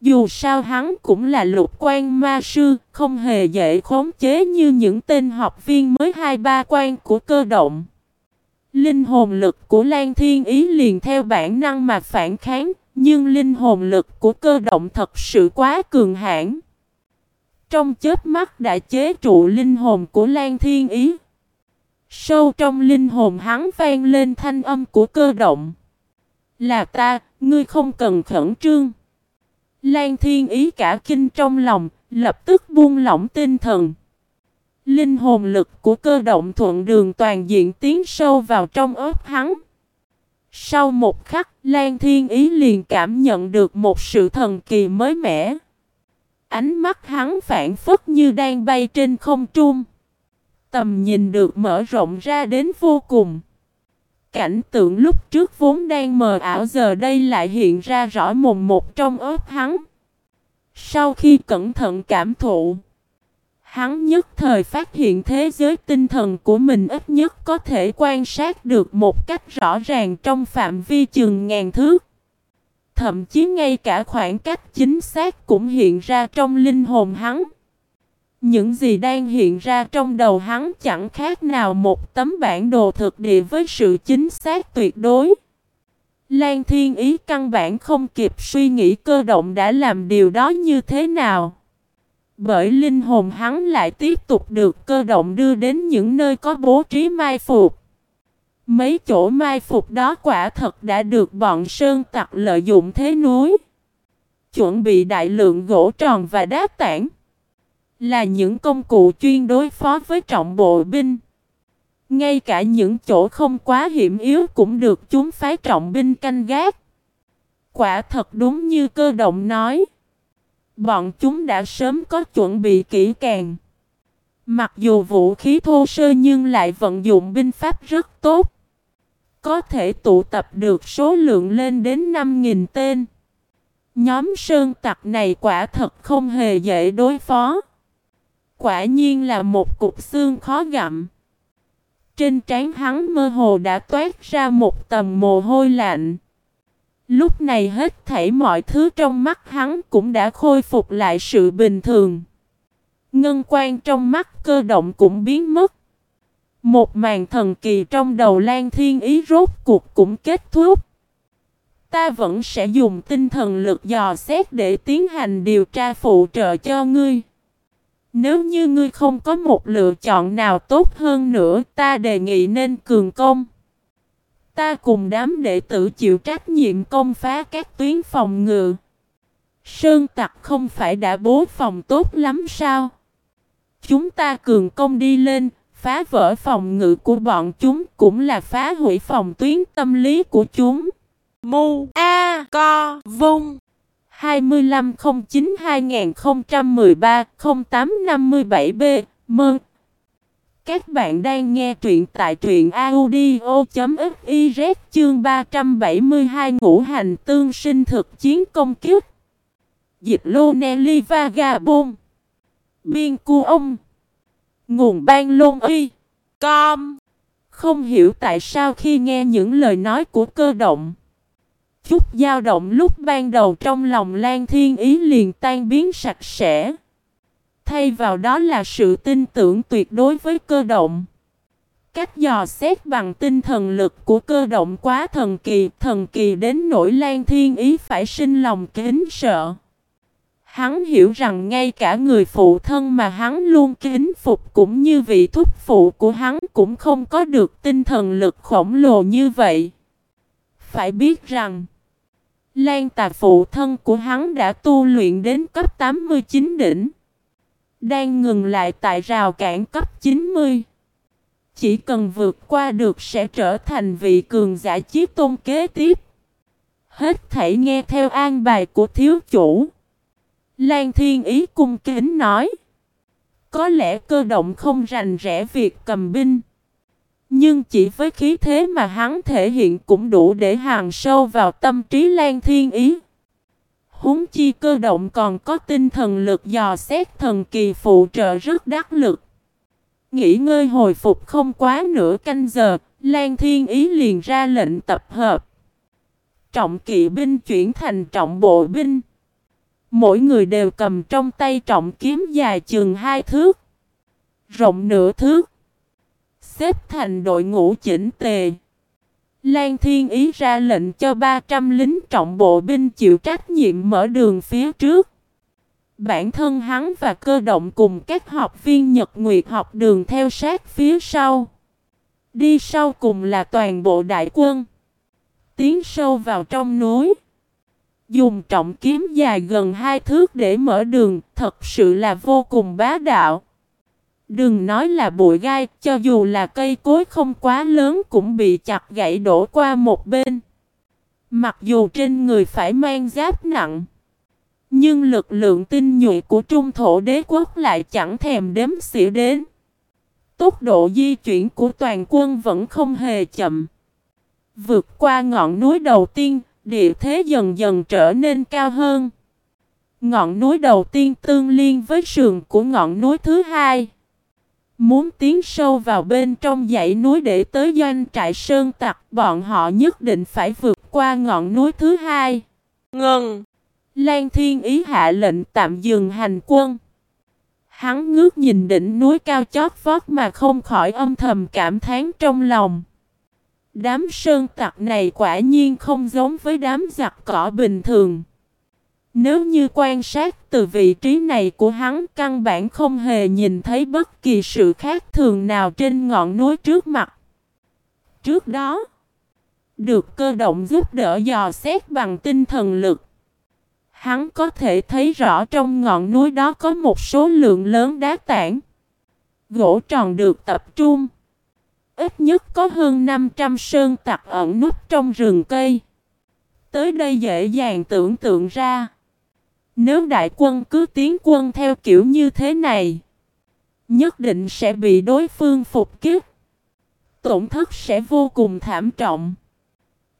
Dù sao hắn cũng là lục quan ma sư, không hề dễ khống chế như những tên học viên mới hai ba quan của cơ động. Linh hồn lực của Lan Thiên Ý liền theo bản năng mà phản kháng, nhưng linh hồn lực của cơ động thật sự quá cường hãn. Trong chết mắt đã chế trụ linh hồn của Lan Thiên Ý. Sâu trong linh hồn hắn vang lên thanh âm của cơ động. Là ta, ngươi không cần khẩn trương. Lan Thiên Ý cả kinh trong lòng, lập tức buông lỏng tinh thần. Linh hồn lực của cơ động thuận đường toàn diện tiến sâu vào trong ớt hắn. Sau một khắc, Lan Thiên Ý liền cảm nhận được một sự thần kỳ mới mẻ. Ánh mắt hắn phản phất như đang bay trên không trung. Tầm nhìn được mở rộng ra đến vô cùng. Cảnh tượng lúc trước vốn đang mờ ảo giờ đây lại hiện ra rõ mồn một trong ớt hắn. Sau khi cẩn thận cảm thụ, hắn nhất thời phát hiện thế giới tinh thần của mình ít nhất có thể quan sát được một cách rõ ràng trong phạm vi chừng ngàn thước. Thậm chí ngay cả khoảng cách chính xác cũng hiện ra trong linh hồn hắn. Những gì đang hiện ra trong đầu hắn chẳng khác nào một tấm bản đồ thực địa với sự chính xác tuyệt đối. Lan Thiên Ý căn bản không kịp suy nghĩ cơ động đã làm điều đó như thế nào. Bởi linh hồn hắn lại tiếp tục được cơ động đưa đến những nơi có bố trí mai phục. Mấy chỗ mai phục đó quả thật đã được bọn sơn tặc lợi dụng thế núi. Chuẩn bị đại lượng gỗ tròn và đá tảng. Là những công cụ chuyên đối phó với trọng bộ binh. Ngay cả những chỗ không quá hiểm yếu cũng được chúng phái trọng binh canh gác. Quả thật đúng như cơ động nói. Bọn chúng đã sớm có chuẩn bị kỹ càng. Mặc dù vũ khí thô sơ nhưng lại vận dụng binh pháp rất tốt. Có thể tụ tập được số lượng lên đến 5.000 tên. Nhóm sơn tặc này quả thật không hề dễ đối phó. Quả nhiên là một cục xương khó gặm. Trên trán hắn mơ hồ đã toát ra một tầm mồ hôi lạnh. Lúc này hết thảy mọi thứ trong mắt hắn cũng đã khôi phục lại sự bình thường. Ngân quan trong mắt cơ động cũng biến mất. Một màn thần kỳ trong đầu Lan Thiên Ý rốt cuộc cũng kết thúc. Ta vẫn sẽ dùng tinh thần lực dò xét để tiến hành điều tra phụ trợ cho ngươi. Nếu như ngươi không có một lựa chọn nào tốt hơn nữa, ta đề nghị nên cường công. Ta cùng đám đệ tử chịu trách nhiệm công phá các tuyến phòng ngự. Sơn tặc không phải đã bố phòng tốt lắm sao? Chúng ta cường công đi lên, phá vỡ phòng ngự của bọn chúng cũng là phá hủy phòng tuyến tâm lý của chúng. Mu A Co Vung 2509-2013-0857B Mơn. Các bạn đang nghe truyện tại truyện audio.fiz chương 372 ngũ hành tương sinh thực chiến công kiếp. Dịch lô Nelly Vagabond Biên cu ông. Nguồn ban lôn y. Com. Không hiểu tại sao khi nghe những lời nói của cơ động chút dao động lúc ban đầu trong lòng Lan Thiên Ý liền tan biến sạch sẽ. Thay vào đó là sự tin tưởng tuyệt đối với cơ động. Cách dò xét bằng tinh thần lực của cơ động quá thần kỳ, thần kỳ đến nỗi Lan Thiên Ý phải sinh lòng kính sợ. Hắn hiểu rằng ngay cả người phụ thân mà hắn luôn kính phục cũng như vị thúc phụ của hắn cũng không có được tinh thần lực khổng lồ như vậy. Phải biết rằng Lan tà phụ thân của hắn đã tu luyện đến cấp 89 đỉnh. Đang ngừng lại tại rào cản cấp 90. Chỉ cần vượt qua được sẽ trở thành vị cường giả chiếc tôn kế tiếp. Hết thảy nghe theo an bài của thiếu chủ. Lan Thiên Ý cung kính nói. Có lẽ cơ động không rành rẽ việc cầm binh. Nhưng chỉ với khí thế mà hắn thể hiện cũng đủ để hàng sâu vào tâm trí Lan Thiên Ý. Húng chi cơ động còn có tinh thần lực dò xét thần kỳ phụ trợ rất đắc lực. Nghỉ ngơi hồi phục không quá nửa canh giờ, Lan Thiên Ý liền ra lệnh tập hợp. Trọng kỵ binh chuyển thành trọng bộ binh. Mỗi người đều cầm trong tay trọng kiếm dài chừng hai thước, rộng nửa thước, xếp thành đội ngũ chỉnh tề. Lan Thiên Ý ra lệnh cho 300 lính trọng bộ binh chịu trách nhiệm mở đường phía trước. Bản thân hắn và cơ động cùng các học viên Nhật Nguyệt học đường theo sát phía sau. Đi sau cùng là toàn bộ đại quân. Tiến sâu vào trong núi. Dùng trọng kiếm dài gần hai thước để mở đường, thật sự là vô cùng bá đạo. Đừng nói là bụi gai, cho dù là cây cối không quá lớn cũng bị chặt gãy đổ qua một bên. Mặc dù trên người phải mang giáp nặng, nhưng lực lượng tinh nhuệ của trung thổ đế quốc lại chẳng thèm đếm xỉa đến. Tốc độ di chuyển của toàn quân vẫn không hề chậm. Vượt qua ngọn núi đầu tiên, địa thế dần dần trở nên cao hơn. Ngọn núi đầu tiên tương liên với sườn của ngọn núi thứ hai. Muốn tiến sâu vào bên trong dãy núi để tới doanh trại sơn tặc, bọn họ nhất định phải vượt qua ngọn núi thứ hai. Ngừng! Lan Thiên Ý hạ lệnh tạm dừng hành quân. Hắn ngước nhìn đỉnh núi cao chót vót mà không khỏi âm thầm cảm thán trong lòng. Đám sơn tặc này quả nhiên không giống với đám giặc cỏ bình thường. Nếu như quan sát từ vị trí này của hắn căn bản không hề nhìn thấy bất kỳ sự khác thường nào trên ngọn núi trước mặt. Trước đó, được cơ động giúp đỡ dò xét bằng tinh thần lực. Hắn có thể thấy rõ trong ngọn núi đó có một số lượng lớn đá tảng. Gỗ tròn được tập trung. Ít nhất có hơn 500 sơn tặc ẩn núp trong rừng cây. Tới đây dễ dàng tưởng tượng ra. Nếu đại quân cứ tiến quân theo kiểu như thế này, nhất định sẽ bị đối phương phục kích. Tổn thất sẽ vô cùng thảm trọng.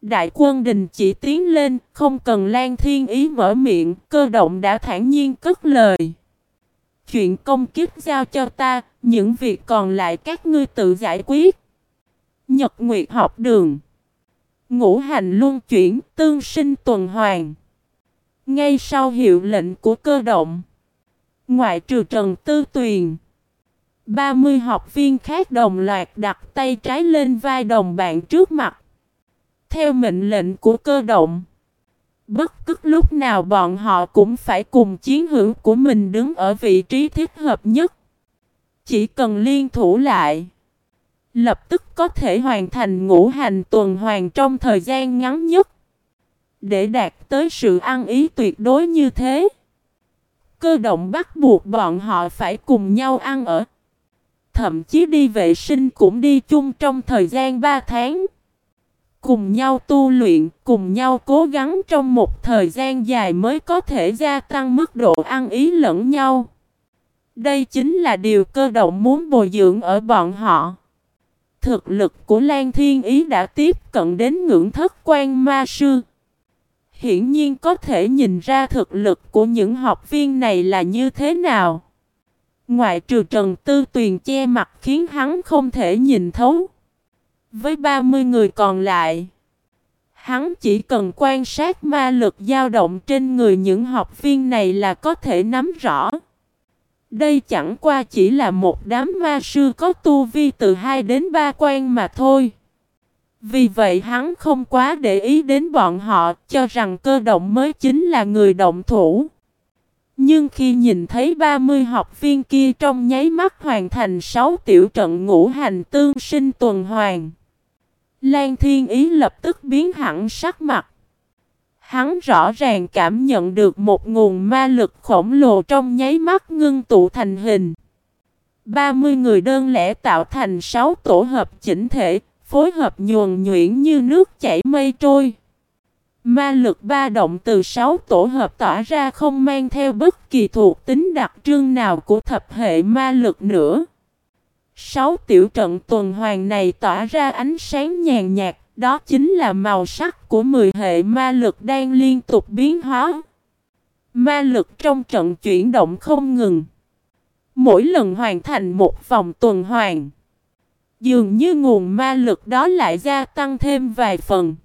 Đại quân đình chỉ tiến lên, không cần Lan Thiên Ý mở miệng, cơ động đã thản nhiên cất lời. Chuyện công kiếp giao cho ta, những việc còn lại các ngươi tự giải quyết. Nhật Nguyệt học đường Ngũ hành luân chuyển, tương sinh tuần hoàn. Ngay sau hiệu lệnh của cơ động, ngoại trừ Trần Tư Tuyền, 30 học viên khác đồng loạt đặt tay trái lên vai đồng bạn trước mặt. Theo mệnh lệnh của cơ động, bất cứ lúc nào bọn họ cũng phải cùng chiến hữu của mình đứng ở vị trí thích hợp nhất. Chỉ cần liên thủ lại, lập tức có thể hoàn thành ngũ hành tuần hoàn trong thời gian ngắn nhất. Để đạt tới sự ăn ý tuyệt đối như thế, cơ động bắt buộc bọn họ phải cùng nhau ăn ở. Thậm chí đi vệ sinh cũng đi chung trong thời gian 3 tháng. Cùng nhau tu luyện, cùng nhau cố gắng trong một thời gian dài mới có thể gia tăng mức độ ăn ý lẫn nhau. Đây chính là điều cơ động muốn bồi dưỡng ở bọn họ. Thực lực của Lan Thiên Ý đã tiếp cận đến ngưỡng thất quan ma sư. Hiển nhiên có thể nhìn ra thực lực của những học viên này là như thế nào. Ngoại trừ Trần Tư Tuyền che mặt khiến hắn không thể nhìn thấu. Với 30 người còn lại, hắn chỉ cần quan sát ma lực dao động trên người những học viên này là có thể nắm rõ. Đây chẳng qua chỉ là một đám ma sư có tu vi từ 2 đến 3 quan mà thôi. Vì vậy hắn không quá để ý đến bọn họ, cho rằng cơ động mới chính là người động thủ. Nhưng khi nhìn thấy 30 học viên kia trong nháy mắt hoàn thành 6 tiểu trận ngũ hành tương sinh tuần hoàn. Lan Thiên Ý lập tức biến hẳn sắc mặt. Hắn rõ ràng cảm nhận được một nguồn ma lực khổng lồ trong nháy mắt ngưng tụ thành hình. 30 người đơn lẻ tạo thành 6 tổ hợp chỉnh thể, phối hợp nhuần nhuyễn như nước chảy mây trôi. Ma lực ba động từ sáu tổ hợp tỏa ra không mang theo bất kỳ thuộc tính đặc trưng nào của thập hệ ma lực nữa. Sáu tiểu trận tuần hoàn này tỏa ra ánh sáng nhàn nhạt, đó chính là màu sắc của 10 hệ ma lực đang liên tục biến hóa. Ma lực trong trận chuyển động không ngừng. Mỗi lần hoàn thành một vòng tuần hoàn, dường như nguồn ma lực đó lại gia tăng thêm vài phần.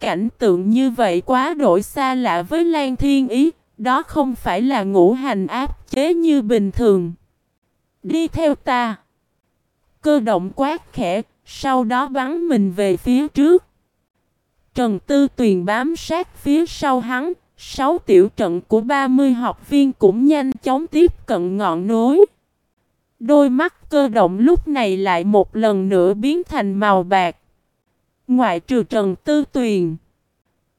Cảnh tượng như vậy quá đổi xa lạ với Lan Thiên Ý, Đó không phải là ngũ hành áp chế như bình thường. Đi theo ta. Cơ động quát khẽ, sau đó bắn mình về phía trước. Trần Tư Tuyền bám sát phía sau hắn, sáu tiểu trận của 30 học viên cũng nhanh chóng tiếp cận ngọn núi. Đôi mắt cơ động lúc này lại một lần nữa biến thành màu bạc. Ngoại trừ Trần Tư Tuyền.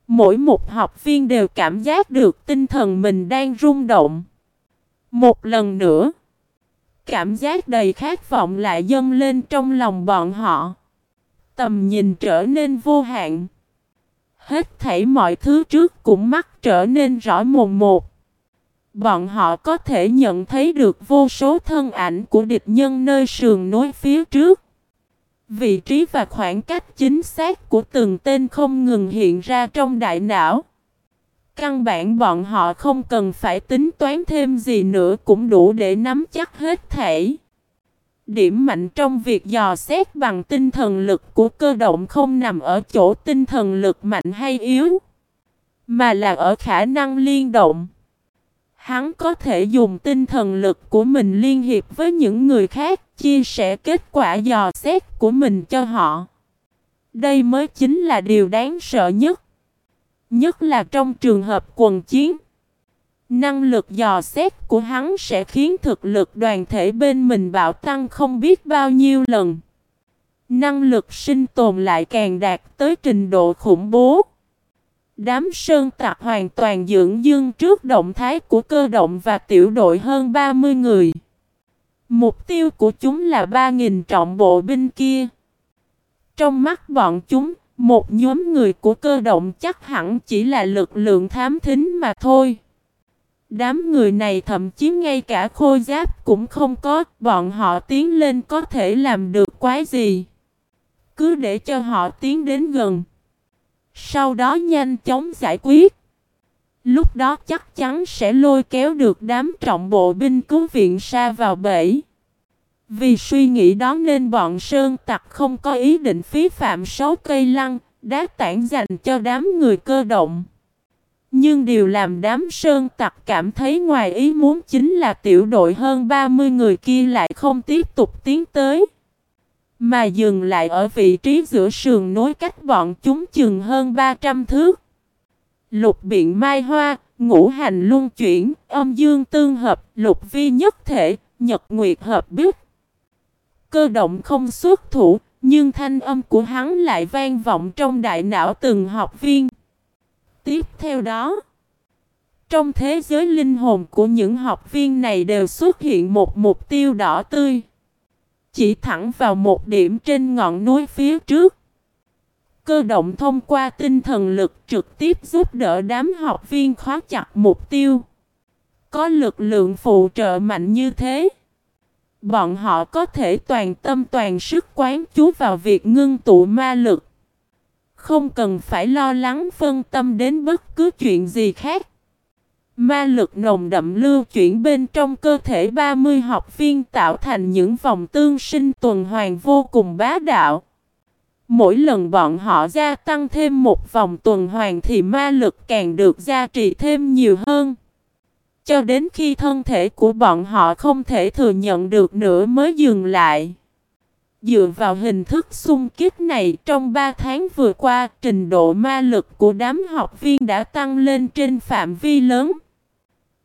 Mỗi một học viên đều cảm giác được tinh thần mình đang rung động. Một lần nữa. Cảm giác đầy khát vọng lại dâng lên trong lòng bọn họ. Tầm nhìn trở nên vô hạn. Hết thảy mọi thứ trước cũng mắt trở nên rõ mồn một. Bọn họ có thể nhận thấy được vô số thân ảnh của địch nhân nơi sườn núi phía trước. Vị trí và khoảng cách chính xác của từng tên không ngừng hiện ra trong đại não. Căn bản bọn họ không cần phải tính toán thêm gì nữa cũng đủ để nắm chắc hết thể. Điểm mạnh trong việc dò xét bằng tinh thần lực của cơ động không nằm ở chỗ tinh thần lực mạnh hay yếu, mà là ở khả năng liên động. Hắn có thể dùng tinh thần lực của mình liên hiệp với những người khác, chia sẻ kết quả dò xét của mình cho họ. Đây mới chính là điều đáng sợ nhất. Nhất là trong trường hợp quần chiến. Năng lực dò xét của hắn sẽ khiến thực lực đoàn thể bên mình bạo tăng không biết bao nhiêu lần. Năng lực sinh tồn lại càng đạt tới trình độ khủng bố. Đám sơn tặc hoàn toàn dưỡng dương trước động thái của cơ động và tiểu đội hơn 30 người. Mục tiêu của chúng là 3.000 trọng bộ binh kia. Trong mắt bọn chúng, một nhóm người của cơ động chắc hẳn chỉ là lực lượng thám thính mà thôi. Đám người này thậm chí ngay cả khôi giáp cũng không có, bọn họ tiến lên có thể làm được quái gì. Cứ để cho họ tiến đến gần. Sau đó nhanh chóng giải quyết. Lúc đó chắc chắn sẽ lôi kéo được đám trọng bộ binh cứu viện xa vào bẫy. Vì suy nghĩ đó nên bọn sơn tặc không có ý định phí phạm sáu cây lăng, đá tảng dành cho đám người cơ động. Nhưng điều làm đám sơn tặc cảm thấy ngoài ý muốn chính là tiểu đội hơn 30 người kia lại không tiếp tục tiến tới. Mà dừng lại ở vị trí giữa sườn nối cách bọn chúng chừng hơn 300 thước. Lục biện mai hoa, ngũ hành luân chuyển, âm dương tương hợp, lục vi nhất thể, nhật nguyệt hợp biết. Cơ động không xuất thủ, nhưng thanh âm của hắn lại vang vọng trong đại não từng học viên. Tiếp theo đó, trong thế giới linh hồn của những học viên này đều xuất hiện một mục tiêu đỏ tươi. Chỉ thẳng vào một điểm trên ngọn núi phía trước. Cơ động thông qua tinh thần lực trực tiếp giúp đỡ đám học viên khóa chặt mục tiêu. Có lực lượng phụ trợ mạnh như thế. Bọn họ có thể toàn tâm toàn sức quán chú vào việc ngưng tụ ma lực. Không cần phải lo lắng phân tâm đến bất cứ chuyện gì khác. Ma lực nồng đậm lưu chuyển bên trong cơ thể 30 học viên tạo thành những vòng tương sinh tuần hoàn vô cùng bá đạo. Mỗi lần bọn họ gia tăng thêm một vòng tuần hoàn thì ma lực càng được gia trì thêm nhiều hơn. Cho đến khi thân thể của bọn họ không thể thừa nhận được nữa mới dừng lại. Dựa vào hình thức xung kích này trong 3 tháng vừa qua, trình độ ma lực của đám học viên đã tăng lên trên phạm vi lớn.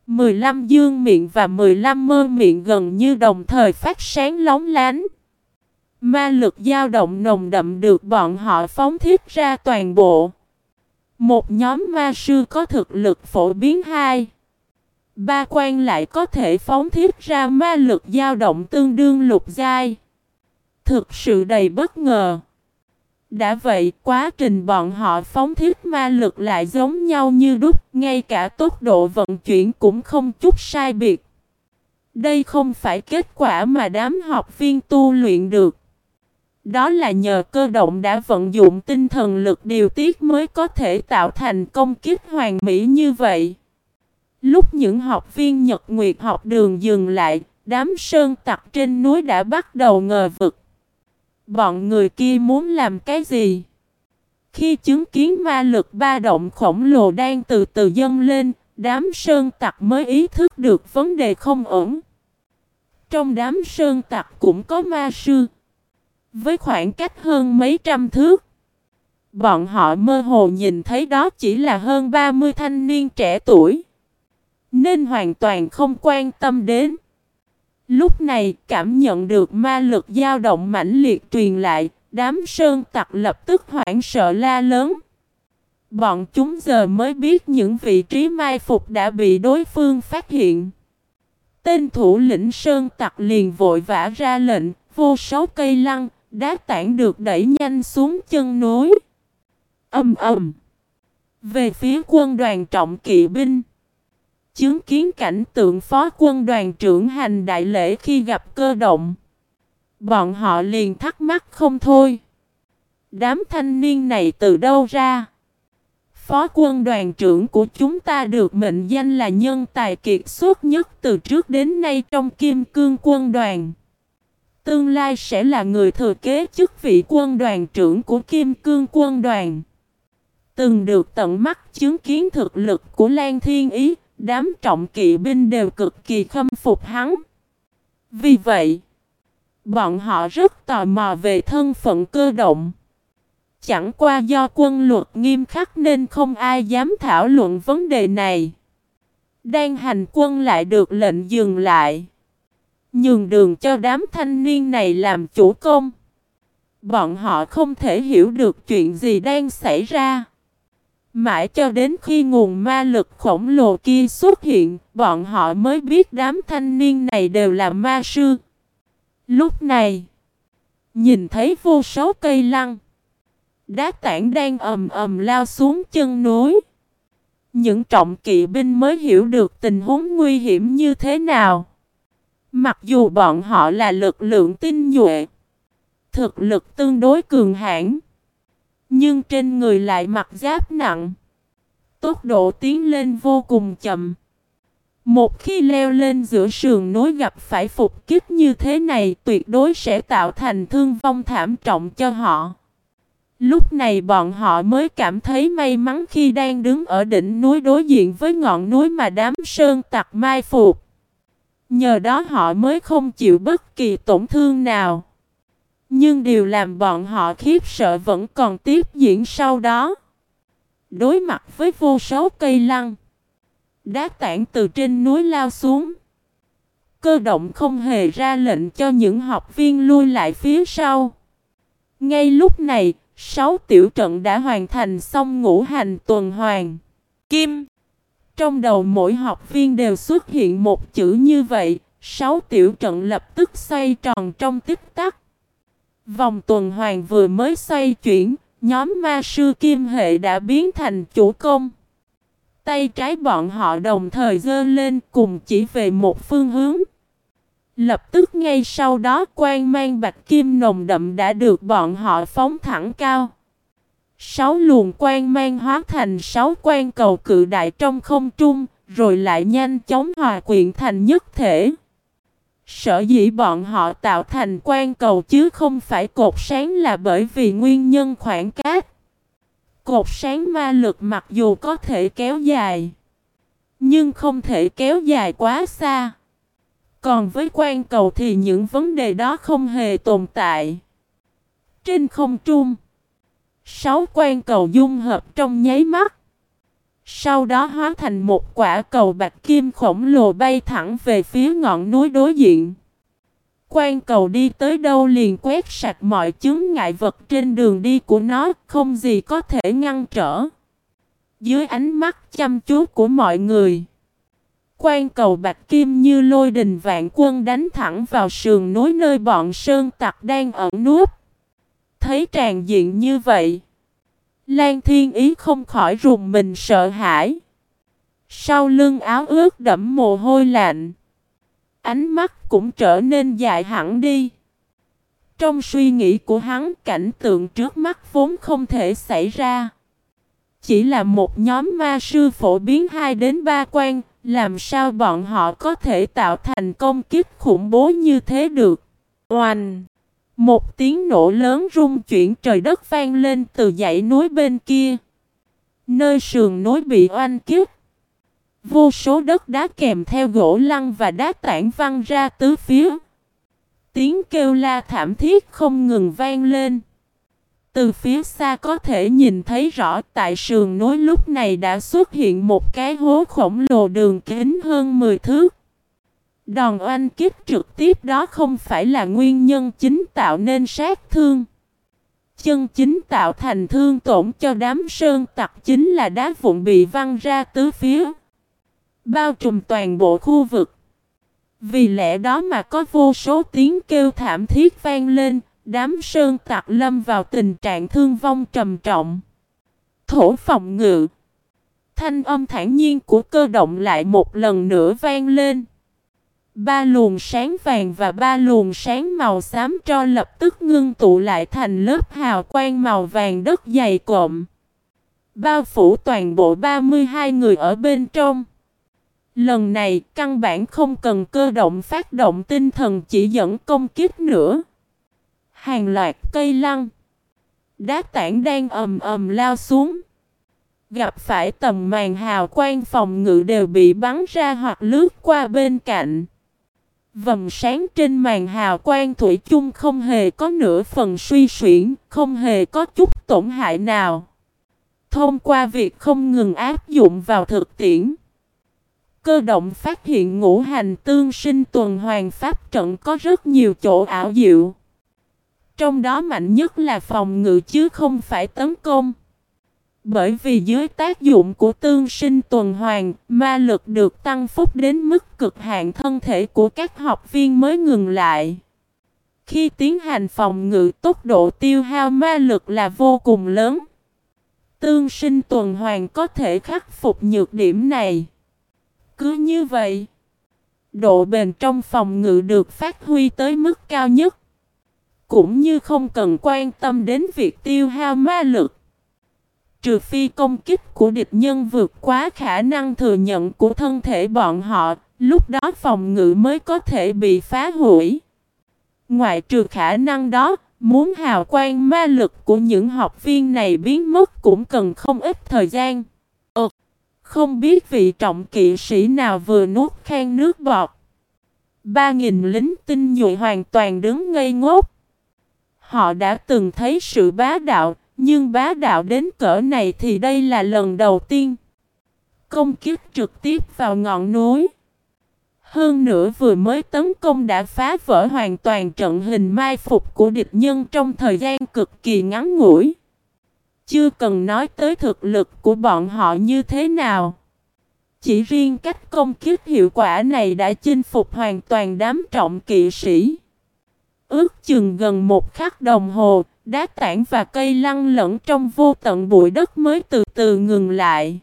15 dương miệng và 15 mơ miệng gần như đồng thời phát sáng lóng lánh. Ma lực dao động nồng đậm được bọn họ phóng thiết ra toàn bộ. Một nhóm ma sư có thực lực phổ biến hai. Ba quan lại có thể phóng thiết ra ma lực dao động tương đương lục giai. Thực sự đầy bất ngờ. Đã vậy, quá trình bọn họ phóng thiết ma lực lại giống nhau như đúc, ngay cả tốc độ vận chuyển cũng không chút sai biệt. Đây không phải kết quả mà đám học viên tu luyện được. Đó là nhờ cơ động đã vận dụng tinh thần lực điều tiết mới có thể tạo thành công kích hoàn mỹ như vậy. Lúc những học viên Nhật Nguyệt học đường dừng lại, đám sơn tặc trên núi đã bắt đầu ngờ vực. Bọn người kia muốn làm cái gì? Khi chứng kiến ma lực ba động khổng lồ đang từ từ dâng lên, đám sơn tặc mới ý thức được vấn đề không ổn. Trong đám sơn tặc cũng có ma sư. Với khoảng cách hơn mấy trăm thước. Bọn họ mơ hồ nhìn thấy đó chỉ là hơn 30 thanh niên trẻ tuổi. Nên hoàn toàn không quan tâm đến. Lúc này cảm nhận được ma lực dao động mãnh liệt truyền lại, đám sơn tặc lập tức hoảng sợ la lớn. Bọn chúng giờ mới biết những vị trí mai phục đã bị đối phương phát hiện. Tên thủ lĩnh sơn tặc liền vội vã ra lệnh, vô số cây lăng, đá tảng được đẩy nhanh xuống chân núi. Âm ầm. Về phía quân đoàn trọng kỵ binh. Chứng kiến cảnh tượng phó quân đoàn trưởng hành đại lễ khi gặp cơ động. Bọn họ liền thắc mắc không thôi. Đám thanh niên này từ đâu ra? Phó quân đoàn trưởng của chúng ta được mệnh danh là nhân tài kiệt xuất nhất từ trước đến nay trong kim cương quân đoàn. Tương lai sẽ là người thừa kế chức vị quân đoàn trưởng của kim cương quân đoàn. Từng được tận mắt chứng kiến thực lực của Lan Thiên Ý, đám trọng kỵ binh đều cực kỳ khâm phục hắn. Vì vậy, bọn họ rất tò mò về thân phận cơ động. Chẳng qua do quân luật nghiêm khắc nên không ai dám thảo luận vấn đề này. Đang hành quân lại được lệnh dừng lại. Nhường đường cho đám thanh niên này làm chủ công. Bọn họ không thể hiểu được chuyện gì đang xảy ra. Mãi cho đến khi nguồn ma lực khổng lồ kia xuất hiện, bọn họ mới biết đám thanh niên này đều là ma sư. Lúc này, nhìn thấy vô số cây lăng, đá tảng đang ầm ầm lao xuống chân núi. Những trọng kỵ binh mới hiểu được tình huống nguy hiểm như thế nào. Mặc dù bọn họ là lực lượng tinh nhuệ, thực lực tương đối cường hãn, nhưng trên người lại mặc giáp nặng. Tốc độ tiến lên vô cùng chậm. Một khi leo lên giữa sườn núi gặp phải phục kích như thế này, tuyệt đối sẽ tạo thành thương vong thảm trọng cho họ. Lúc này bọn họ mới cảm thấy may mắn khi đang đứng ở đỉnh núi đối diện với ngọn núi mà đám sơn tặc mai phục. Nhờ đó họ mới không chịu bất kỳ tổn thương nào. Nhưng điều làm bọn họ khiếp sợ vẫn còn tiếp diễn sau đó. Đối mặt với vô số cây lăng. Đá tảng từ trên núi lao xuống. Cơ động không hề ra lệnh cho những học viên lui lại phía sau. Ngay lúc này, sáu tiểu trận đã hoàn thành xong ngũ hành tuần hoàn. Kim Trong đầu mỗi học viên đều xuất hiện một chữ như vậy, sáu tiểu trận lập tức xoay tròn trong tích tắc. Vòng tuần hoàn vừa mới xoay chuyển, nhóm ma sư kim hệ đã biến thành chủ công. Tay trái bọn họ đồng thời giơ lên cùng chỉ về một phương hướng. Lập tức ngay sau đó quan mang bạch kim nồng đậm đã được bọn họ phóng thẳng cao. Sáu luồng quan mang hóa thành sáu quan cầu cự đại trong không trung, rồi lại nhanh chóng hòa quyện thành nhất thể. Sở dĩ bọn họ tạo thành quan cầu chứ không phải cột sáng là bởi vì nguyên nhân khoảng cách. Cột sáng ma lực mặc dù có thể kéo dài, nhưng không thể kéo dài quá xa. Còn với quan cầu thì những vấn đề đó không hề tồn tại. Trên không trung, sáu quan cầu dung hợp trong nháy mắt. Sau đó hóa thành một quả cầu bạch kim khổng lồ bay thẳng về phía ngọn núi đối diện. Quan cầu đi tới đâu liền quét sạch mọi chứng ngại vật trên đường đi của nó, không gì có thể ngăn trở. Dưới ánh mắt chăm chú của mọi người, quan cầu bạch kim như lôi đình vạn quân đánh thẳng vào sườn núi nơi bọn sơn tặc đang ẩn núp. Thấy tràn diện như vậy, Lan Thiên Ý không khỏi rùng mình sợ hãi. Sau lưng áo ướt đẫm mồ hôi lạnh. Ánh mắt cũng trở nên dài hẳn đi. Trong suy nghĩ của hắn cảnh tượng trước mắt vốn không thể xảy ra. Chỉ là một nhóm ma sư phổ biến 2 đến 3 quan, làm sao bọn họ có thể tạo thành công kích khủng bố như thế được. Oanh! Một tiếng nổ lớn rung chuyển trời đất vang lên từ dãy núi bên kia. Nơi sườn núi bị oanh kiếp. Vô số đất đá kèm theo gỗ lăng và đá tảng văng ra tứ phía. Tiếng kêu la thảm thiết không ngừng vang lên. Từ phía xa có thể nhìn thấy rõ tại sườn núi lúc này đã xuất hiện một cái hố khổng lồ đường kính hơn 10 thước. Đòn oanh kích trực tiếp đó không phải là nguyên nhân chính tạo nên sát thương. Chân chính tạo thành thương tổn cho đám sơn tặc chính là đá vụn bị văng ra tứ phía. Bao trùm toàn bộ khu vực. Vì lẽ đó mà có vô số tiếng kêu thảm thiết vang lên, đám sơn tặc lâm vào tình trạng thương vong trầm trọng. Thổ phòng ngự. Thanh âm thản nhiên của cơ động lại một lần nữa vang lên. Ba luồng sáng vàng và ba luồng sáng màu xám cho lập tức ngưng tụ lại thành lớp hào quang màu vàng đất dày cộm. Bao phủ toàn bộ 32 người ở bên trong. Lần này, căn bản không cần cơ động phát động tinh thần chỉ dẫn công kích nữa. Hàng loạt cây lăng. Đá tảng đang ầm ầm lao xuống. Gặp phải tầm màn hào quang phòng ngự đều bị bắn ra hoặc lướt qua bên cạnh. Vầng sáng trên màn hào quang thủy chung không hề có nửa phần suy xuyển, không hề có chút tổn hại nào. Thông qua việc không ngừng áp dụng vào thực tiễn, cơ động phát hiện ngũ hành tương sinh tuần hoàn pháp trận có rất nhiều chỗ ảo diệu. Trong đó mạnh nhất là phòng ngự chứ không phải tấn công. Bởi vì dưới tác dụng của tương sinh tuần hoàn, ma lực được tăng phúc đến mức cực hạn thân thể của các học viên mới ngừng lại. Khi tiến hành phòng ngự tốc độ tiêu hao ma lực là vô cùng lớn. Tương sinh tuần hoàn có thể khắc phục nhược điểm này. Cứ như vậy, độ bền trong phòng ngự được phát huy tới mức cao nhất. Cũng như không cần quan tâm đến việc tiêu hao ma lực. Trừ phi công kích của địch nhân vượt quá khả năng thừa nhận của thân thể bọn họ, lúc đó phòng ngự mới có thể bị phá hủy. Ngoại trừ khả năng đó, muốn hào quang ma lực của những học viên này biến mất cũng cần không ít thời gian. Ừm, không biết vị trọng kỵ sĩ nào vừa nuốt khan nước bọt. Ba nghìn lính tinh nhuệ hoàn toàn đứng ngây ngốc. Họ đã từng thấy sự bá đạo, nhưng bá đạo đến cỡ này thì đây là lần đầu tiên. Công kích trực tiếp vào ngọn núi. Hơn nữa vừa mới tấn công đã phá vỡ hoàn toàn trận hình mai phục của địch nhân trong thời gian cực kỳ ngắn ngủi. Chưa cần nói tới thực lực của bọn họ như thế nào. Chỉ riêng cách công kích hiệu quả này đã chinh phục hoàn toàn đám trọng kỵ sĩ. Ước chừng gần một khắc đồng hồ, đá tảng và cây lăn lẫn trong vô tận bụi đất mới từ từ ngừng lại.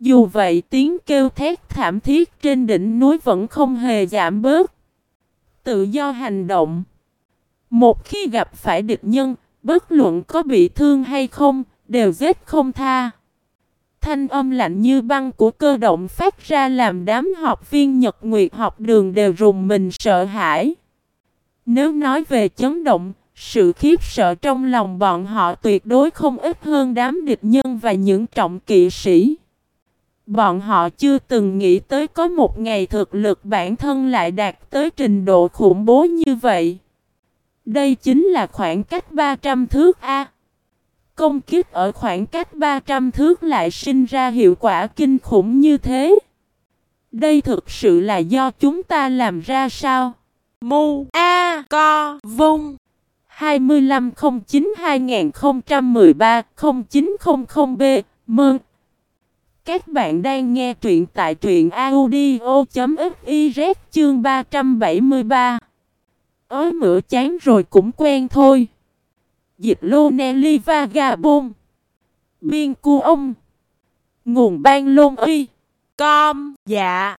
Dù vậy tiếng kêu thét thảm thiết trên đỉnh núi vẫn không hề giảm bớt. Tự do hành động. Một khi gặp phải địch nhân, bất luận có bị thương hay không, đều giết không tha. Thanh âm lạnh như băng của cơ động phát ra làm đám học viên Nhật Nguyệt học đường đều rùng mình sợ hãi. Nếu nói về chấn động, sự khiếp sợ trong lòng bọn họ tuyệt đối không ít hơn đám địch nhân và những trọng kỵ sĩ. Bọn họ chưa từng nghĩ tới có một ngày thực lực bản thân lại đạt tới trình độ khủng bố như vậy. Đây chính là khoảng cách 300 thước A. Công kích ở khoảng cách 300 thước lại sinh ra hiệu quả kinh khủng như thế. Đây thực sự là do chúng ta làm ra sao? Mu, A, Co, Vung 2509-2013-0900B Mơn. Các bạn đang nghe truyện tại truyện audio.fiz chương 373 Ối mửa chán rồi cũng quen thôi. Dịch lô Nelly Vagabond Biên cu ông. Nguồn ban lôn y. Com. Dạ.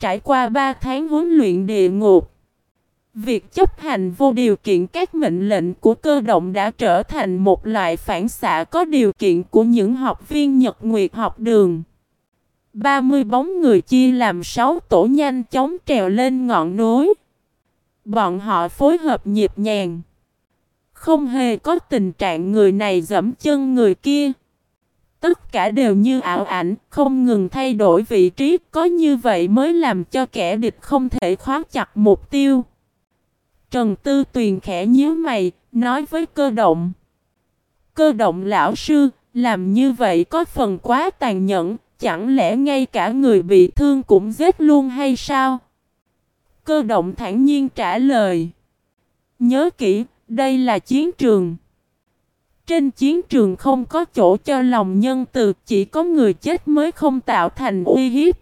Trải qua 3 tháng huấn luyện địa ngục Việc chấp hành vô điều kiện các mệnh lệnh của cơ động đã trở thành một loại phản xạ có điều kiện của những học viên Nhật Nguyệt học đường. 30 bóng người chia làm 6 tổ nhanh chóng trèo lên ngọn núi. Bọn họ phối hợp nhịp nhàng. Không hề có tình trạng người này dẫm chân người kia. Tất cả đều như ảo ảnh, không ngừng thay đổi vị trí, có như vậy mới làm cho kẻ địch không thể khóa chặt mục tiêu. Trần Tư Tuyền khẽ nhíu mày, nói với cơ động. Cơ động lão sư, làm như vậy có phần quá tàn nhẫn, chẳng lẽ ngay cả người bị thương cũng giết luôn hay sao? Cơ động thản nhiên trả lời. Nhớ kỹ, đây là chiến trường. Trên chiến trường không có chỗ cho lòng nhân từ, chỉ có người chết mới không tạo thành uy hiếp.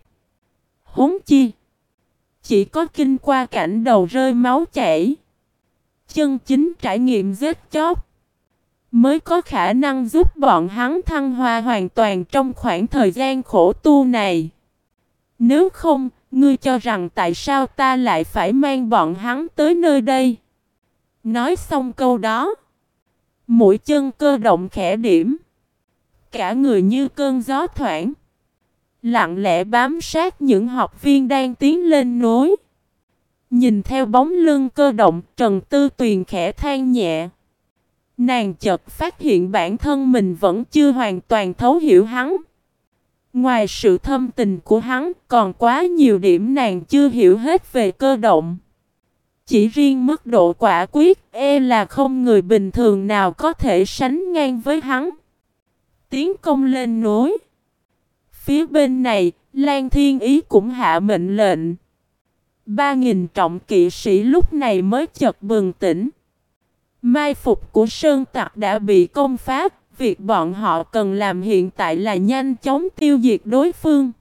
Huống chi, chỉ có kinh qua cảnh đầu rơi máu chảy. Chân chính trải nghiệm giết chóc mới có khả năng giúp bọn hắn thăng hoa hoàn toàn trong khoảng thời gian khổ tu này. Nếu không, ngươi cho rằng tại sao ta lại phải mang bọn hắn tới nơi đây? Nói xong câu đó, mũi chân cơ động khẽ điểm. Cả người như cơn gió thoảng. Lặng lẽ bám sát những học viên đang tiến lên nối. Nhìn theo bóng lưng cơ động, Trần Tư Tuyền khẽ than nhẹ. Nàng chợt phát hiện bản thân mình vẫn chưa hoàn toàn thấu hiểu hắn. Ngoài sự thâm tình của hắn, còn quá nhiều điểm nàng chưa hiểu hết về cơ động. Chỉ riêng mức độ quả quyết, e là không người bình thường nào có thể sánh ngang với hắn. Tiến công lên núi. Phía bên này, Lan Thiên Ý cũng hạ mệnh lệnh. Ba nghìn trọng kỵ sĩ lúc này mới chợt bừng tỉnh. Mai phục của Sơn Tặc đã bị công phá, việc bọn họ cần làm hiện tại là nhanh chóng tiêu diệt đối phương.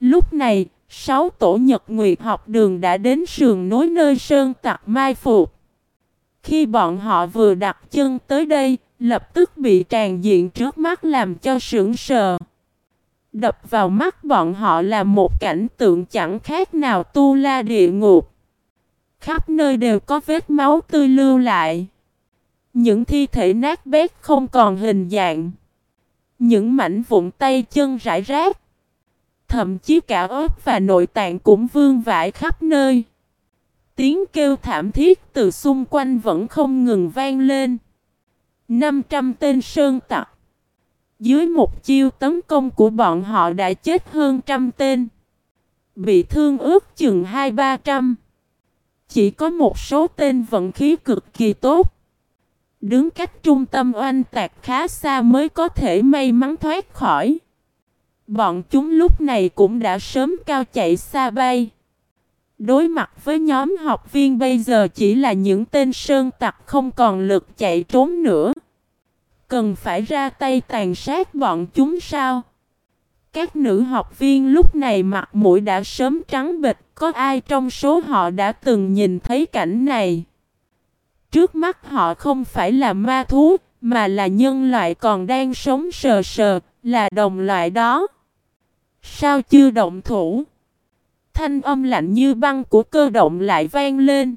Lúc này, sáu tổ Nhật Nguyệt học đường đã đến sườn nối nơi Sơn Tặc mai phục. Khi bọn họ vừa đặt chân tới đây, lập tức bị tràn diện trước mắt làm cho sững sờ. Đập vào mắt bọn họ là một cảnh tượng chẳng khác nào tu la địa ngục. Khắp nơi đều có vết máu tươi lưu lại. Những thi thể nát bét không còn hình dạng. Những mảnh vụn tay chân rải rác. Thậm chí cả ớt và nội tạng cũng vương vãi khắp nơi. Tiếng kêu thảm thiết từ xung quanh vẫn không ngừng vang lên. 500 tên sơn tặc. Dưới một chiêu tấn công của bọn họ đã chết hơn trăm tên. Bị thương ước chừng hai ba trăm. Chỉ có một số tên vận khí cực kỳ tốt. Đứng cách trung tâm oanh tạc khá xa mới có thể may mắn thoát khỏi. Bọn chúng lúc này cũng đã sớm cao chạy xa bay. Đối mặt với nhóm học viên bây giờ chỉ là những tên sơn tặc không còn lực chạy trốn nữa. Cần phải ra tay tàn sát bọn chúng sao? Các nữ học viên lúc này mặt mũi đã sớm trắng bệch, có ai trong số họ đã từng nhìn thấy cảnh này? Trước mắt họ không phải là ma thú, mà là nhân loại còn đang sống sờ sờ, là đồng loại đó. Sao chưa động thủ? Thanh âm lạnh như băng của cơ động lại vang lên.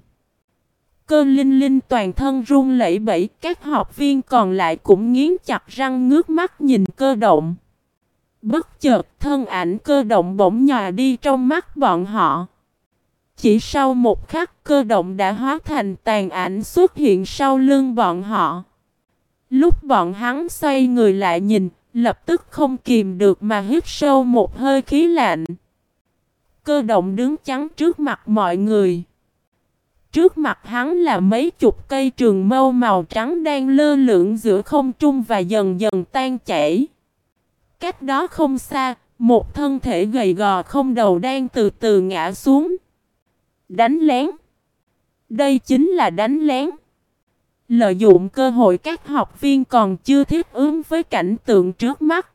Cơ linh linh toàn thân run lẩy bẩy, các học viên còn lại cũng nghiến chặt răng ngước mắt nhìn cơ động. Bất chợt thân ảnh cơ động bỗng nhòa đi trong mắt bọn họ. Chỉ sau một khắc cơ động đã hóa thành tàn ảnh xuất hiện sau lưng bọn họ. Lúc bọn hắn xoay người lại nhìn, lập tức không kìm được mà hít sâu một hơi khí lạnh. Cơ động đứng chắn trước mặt mọi người. Trước mặt hắn là mấy chục cây trường mâu màu trắng đang lơ lửng giữa không trung và dần dần tan chảy. Cách đó không xa, một thân thể gầy gò không đầu đang từ từ ngã xuống. Đánh lén. Đây chính là đánh lén. Lợi dụng cơ hội các học viên còn chưa thiết ứng với cảnh tượng trước mắt.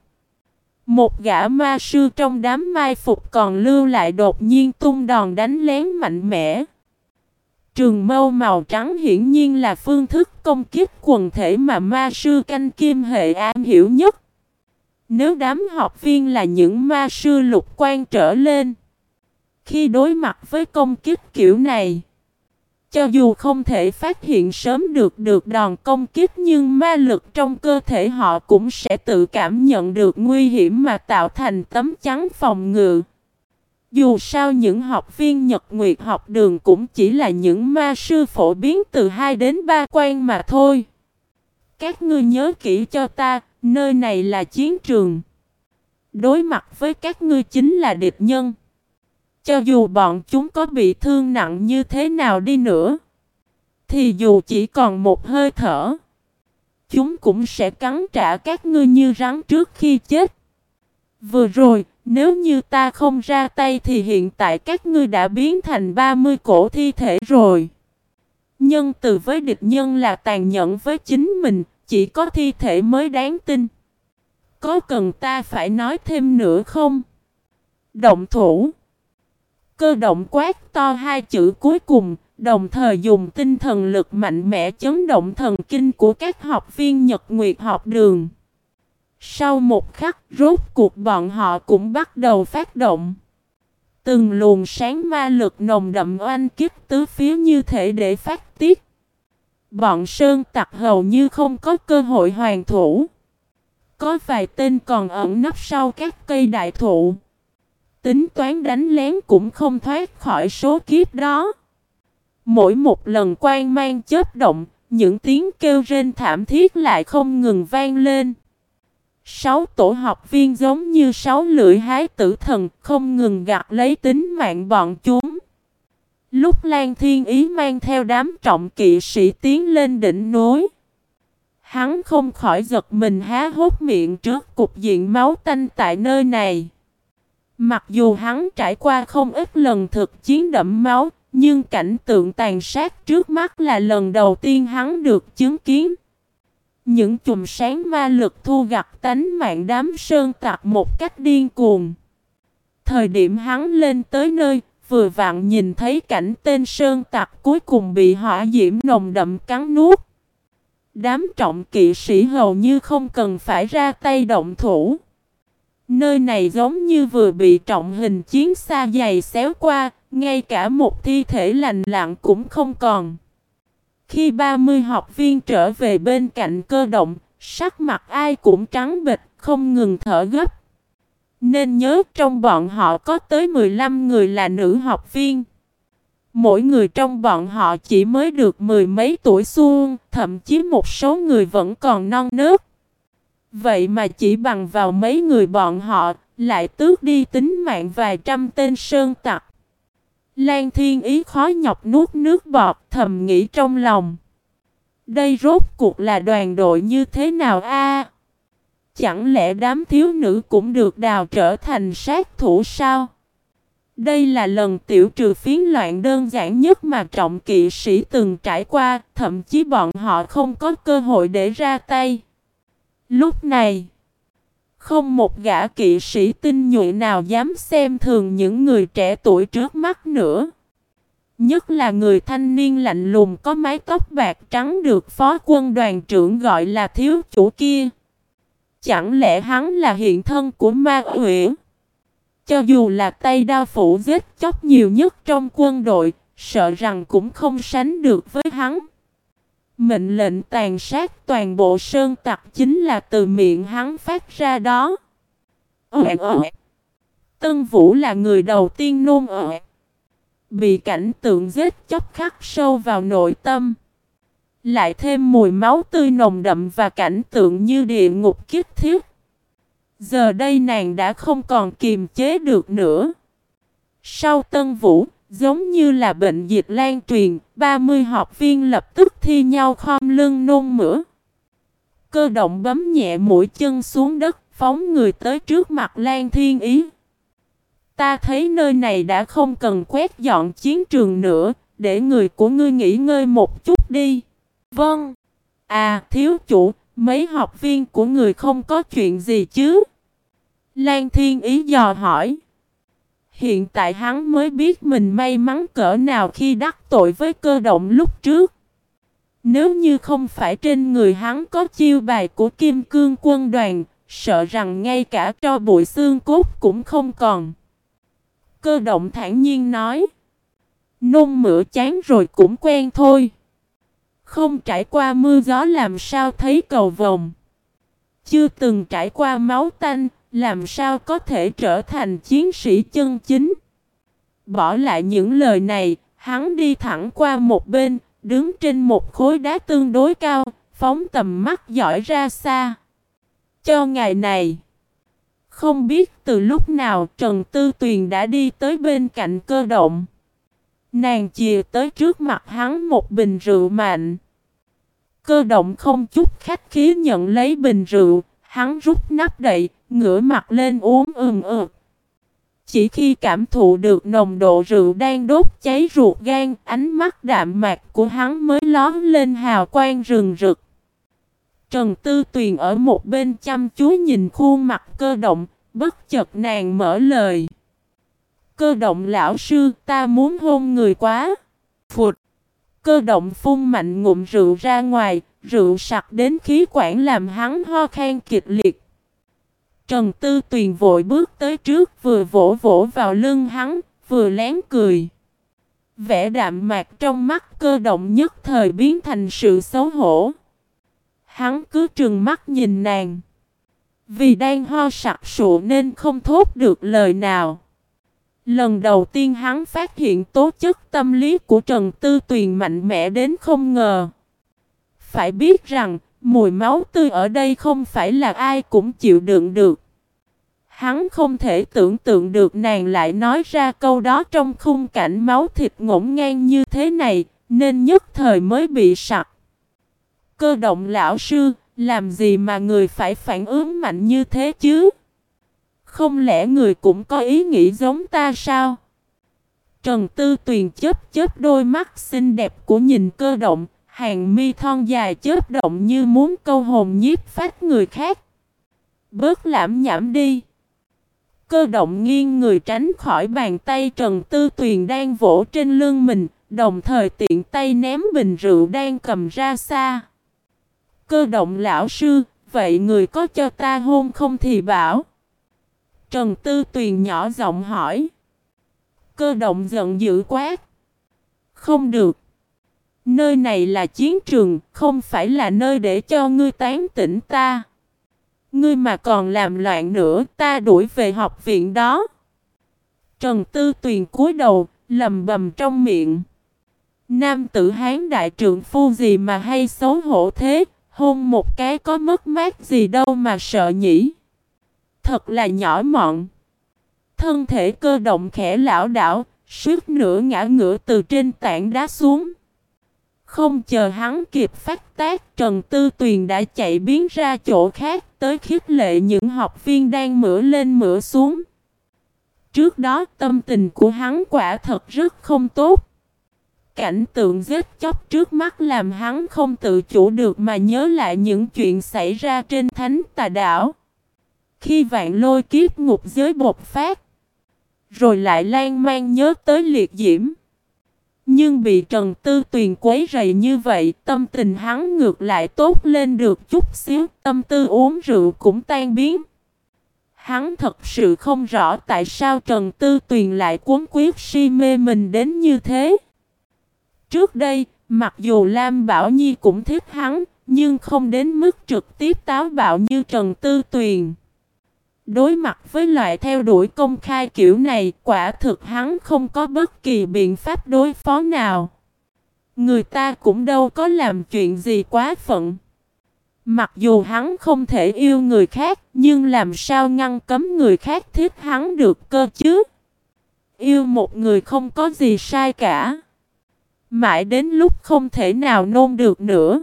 Một gã ma sư trong đám mai phục còn lưu lại đột nhiên tung đòn đánh lén mạnh mẽ. Trường mâu màu trắng hiển nhiên là phương thức công kích quần thể mà ma sư canh kim hệ am hiểu nhất. Nếu đám học viên là những ma sư lục quan trở lên, khi đối mặt với công kích kiểu này, cho dù không thể phát hiện sớm được được đòn công kích nhưng ma lực trong cơ thể họ cũng sẽ tự cảm nhận được nguy hiểm mà tạo thành tấm chắn phòng ngự. Dù sao những học viên Nhật Nguyệt học đường cũng chỉ là những ma sư phổ biến từ 2 đến 3 quan mà thôi. Các ngươi nhớ kỹ cho ta, nơi này là chiến trường. Đối mặt với các ngươi chính là địch nhân. Cho dù bọn chúng có bị thương nặng như thế nào đi nữa, thì dù chỉ còn một hơi thở, chúng cũng sẽ cắn trả các ngươi như rắn trước khi chết. Vừa rồi, nếu như ta không ra tay thì hiện tại các ngươi đã biến thành 30 cổ thi thể rồi. Nhân từ với địch nhân là tàn nhẫn với chính mình, chỉ có thi thể mới đáng tin. Có cần ta phải nói thêm nữa không? Động thủ. Cơ động quát to hai chữ cuối cùng, đồng thời dùng tinh thần lực mạnh mẽ chấn động thần kinh của các học viên Nhật Nguyệt học đường. Sau một khắc, rốt cuộc bọn họ cũng bắt đầu phát động. Từng luồng sáng ma lực nồng đậm oanh kích tứ phía như thể để phát tiết. Bọn sơn tặc hầu như không có cơ hội hoàn thủ. Có vài tên còn ẩn nấp sau các cây đại thụ. Tính toán đánh lén cũng không thoát khỏi số kiếp đó. Mỗi một lần quan mang chớp động, những tiếng kêu rên thảm thiết lại không ngừng vang lên. Sáu tổ học viên giống như sáu lưỡi hái tử thần không ngừng gạt lấy tính mạng bọn chúng. Lúc Lan Thiên Ý mang theo đám trọng kỵ sĩ tiến lên đỉnh núi. Hắn không khỏi giật mình há hốt miệng trước cục diện máu tanh tại nơi này. Mặc dù hắn trải qua không ít lần thực chiến đẫm máu, nhưng cảnh tượng tàn sát trước mắt là lần đầu tiên hắn được chứng kiến. Những chùm sáng ma lực thu gặt tánh mạng đám sơn tặc một cách điên cuồng. Thời điểm hắn lên tới nơi, vừa vặn nhìn thấy cảnh tên sơn tặc cuối cùng bị hỏa diễm nồng đậm cắn nuốt. Đám trọng kỵ sĩ hầu như không cần phải ra tay động thủ. Nơi này giống như vừa bị trọng hình chiến xa dày xéo qua, ngay cả một thi thể lành lặng cũng không còn. Khi 30 học viên trở về bên cạnh cơ động, sắc mặt ai cũng trắng bệch, không ngừng thở gấp. Nên nhớ trong bọn họ có tới 15 người là nữ học viên. Mỗi người trong bọn họ chỉ mới được mười mấy tuổi xuông, thậm chí một số người vẫn còn non nớt. Vậy mà chỉ bằng vào mấy người bọn họ, lại tước đi tính mạng vài trăm tên sơn tặc. Lan Thiên Ý khó nhọc nuốt nước bọt thầm nghĩ trong lòng. Đây rốt cuộc là đoàn đội như thế nào a? Chẳng lẽ đám thiếu nữ cũng được đào trở thành sát thủ sao? Đây là lần tiểu trừ phiến loạn đơn giản nhất mà trọng kỵ sĩ từng trải qua, thậm chí bọn họ không có cơ hội để ra tay. Lúc này, không một gã kỵ sĩ tinh nhuệ nào dám xem thường những người trẻ tuổi trước mắt nữa. Nhất là người thanh niên lạnh lùng có mái tóc bạc trắng được phó quân đoàn trưởng gọi là thiếu chủ kia. Chẳng lẽ hắn là hiện thân của ma huyễn? Cho dù là tay đao phủ giết chóc nhiều nhất trong quân đội, sợ rằng cũng không sánh được với hắn. Mệnh lệnh tàn sát toàn bộ sơn tặc chính là từ miệng hắn phát ra đó. Ờ, ờ. Tân Vũ là người đầu tiên nôn ở, Bị cảnh tượng giết chóc khắc sâu vào nội tâm. Lại thêm mùi máu tươi nồng đậm và cảnh tượng như địa ngục kiếp thiết. Giờ đây nàng đã không còn kiềm chế được nữa. Sau Tân Vũ, giống như là bệnh dịch lan truyền, 30 học viên lập tức thi nhau khom lưng nôn mửa. Cơ động bấm nhẹ mũi chân xuống đất, phóng người tới trước mặt Lan Thiên Ý. Ta thấy nơi này đã không cần quét dọn chiến trường nữa, để người của ngươi nghỉ ngơi một chút đi. Vâng. À, thiếu chủ, mấy học viên của người không có chuyện gì chứ? Lan Thiên Ý dò hỏi. Hiện tại hắn mới biết mình may mắn cỡ nào khi đắc tội với cơ động lúc trước. Nếu như không phải trên người hắn có chiêu bài của Kim Cương quân đoàn, sợ rằng ngay cả cho bụi xương cốt cũng không còn. Cơ động thản nhiên nói. Nôn mửa chán rồi cũng quen thôi. Không trải qua mưa gió làm sao thấy cầu vồng. Chưa từng trải qua máu tanh, làm sao có thể trở thành chiến sĩ chân chính. Bỏ lại những lời này, hắn đi thẳng qua một bên, đứng trên một khối đá tương đối cao, phóng tầm mắt dõi ra xa. cho ngày này. Không biết từ lúc nào Trần Tư Tuyền đã đi tới bên cạnh cơ động. Nàng chìa tới trước mặt hắn một bình rượu mạnh. Cơ động không chút khách khí nhận lấy bình rượu, hắn rút nắp đậy, ngửa mặt lên uống ừng ực. Chỉ khi cảm thụ được nồng độ rượu đang đốt cháy ruột gan, ánh mắt đạm mạc của hắn mới lón lên hào quang rừng rực. Trần Tư Tuyền ở một bên chăm chú nhìn khuôn mặt cơ động, bất chợt nàng mở lời. Cơ động lão sư, ta muốn hôn người quá. Phụt! Cơ động phun mạnh ngụm rượu ra ngoài, rượu sặc đến khí quản làm hắn ho khan kịch liệt. Trần Tư Tuyền vội bước tới trước vừa vỗ vỗ vào lưng hắn, vừa lén cười. Vẻ đạm mạc trong mắt cơ động nhất thời biến thành sự xấu hổ. Hắn cứ trừng mắt nhìn nàng. Vì đang ho sặc sụ nên không thốt được lời nào. Lần đầu tiên hắn phát hiện tố chất tâm lý của Trần Tư Tuyền mạnh mẽ đến không ngờ. Phải biết rằng, mùi máu tươi ở đây không phải là ai cũng chịu đựng được. Hắn không thể tưởng tượng được nàng lại nói ra câu đó trong khung cảnh máu thịt ngổn ngang như thế này, nên nhất thời mới bị sặc. Cơ động lão sư, làm gì mà người phải phản ứng mạnh như thế chứ? Không lẽ người cũng có ý nghĩ giống ta sao? Trần Tư Tuyền chớp chớp đôi mắt xinh đẹp của nhìn cơ động, hàng mi thon dài chớp động như muốn câu hồn nhiếp phát người khác. Bớt lãm nhảm đi. Cơ động nghiêng người tránh khỏi bàn tay Trần Tư Tuyền đang vỗ trên lưng mình, đồng thời tiện tay ném bình rượu đang cầm ra xa. Cơ động lão sư, vậy người có cho ta hôn không thì bảo. Trần Tư Tuyền nhỏ giọng hỏi. Cơ động giận dữ quát. Không được. Nơi này là chiến trường, không phải là nơi để cho ngươi tán tỉnh ta. Ngươi mà còn làm loạn nữa, ta đuổi về học viện đó. Trần Tư Tuyền cúi đầu, lầm bầm trong miệng. Nam tử hán đại trượng phu gì mà hay xấu hổ thế, hôn một cái có mất mát gì đâu mà sợ nhỉ. Thật là nhỏ mọn. Thân thể cơ động khẽ lão đảo, suýt nửa ngã ngửa từ trên tảng đá xuống. Không chờ hắn kịp phát tác, Trần Tư Tuyền đã chạy biến ra chỗ khác tới khích lệ những học viên đang mửa lên mửa xuống. Trước đó tâm tình của hắn quả thật rất không tốt. Cảnh tượng giết chóc trước mắt làm hắn không tự chủ được mà nhớ lại những chuyện xảy ra trên thánh tà đảo. Khi vạn lôi kiếp ngục giới bột phát, rồi lại lan man nhớ tới liệt diễm. Nhưng bị Trần Tư Tuyền quấy rầy như vậy, tâm tình hắn ngược lại tốt lên được chút xíu, tâm tư uống rượu cũng tan biến. Hắn thật sự không rõ tại sao Trần Tư Tuyền lại cuốn quyết si mê mình đến như thế. Trước đây, mặc dù Lam Bảo Nhi cũng thích hắn, nhưng không đến mức trực tiếp táo bạo như Trần Tư Tuyền. Đối mặt với loại theo đuổi công khai kiểu này, quả thực hắn không có bất kỳ biện pháp đối phó nào. Người ta cũng đâu có làm chuyện gì quá phận. Mặc dù hắn không thể yêu người khác, nhưng làm sao ngăn cấm người khác thích hắn được cơ chứ? Yêu một người không có gì sai cả. Mãi đến lúc không thể nào nôn được nữa.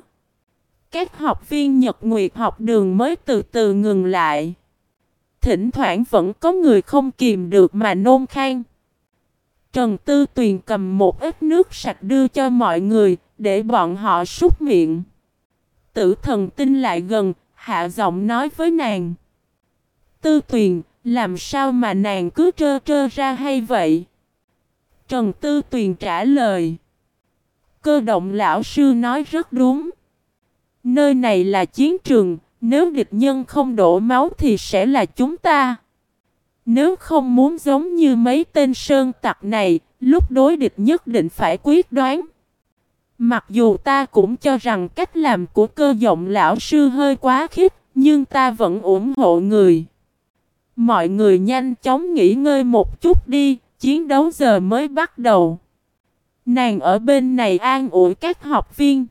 Các học viên Nhật Nguyệt học đường mới từ từ ngừng lại. Thỉnh thoảng vẫn có người không kìm được mà nôn khan. Trần Tư Tuyền cầm một ít nước sạch đưa cho mọi người, để bọn họ súc miệng. Tử thần tinh lại gần, hạ giọng nói với nàng. Tư Tuyền, làm sao mà nàng cứ trơ trơ ra hay vậy? Trần Tư Tuyền trả lời. Cơ động lão sư nói rất đúng. Nơi này là chiến trường, nếu địch nhân không đổ máu thì sẽ là chúng ta. Nếu không muốn giống như mấy tên sơn tặc này, lúc đối địch nhất định phải quyết đoán. Mặc dù ta cũng cho rằng cách làm của cơ giọng lão sư hơi quá khích, nhưng ta vẫn ủng hộ người. Mọi người nhanh chóng nghỉ ngơi một chút đi, chiến đấu giờ mới bắt đầu. Nàng ở bên này an ủi các học viên.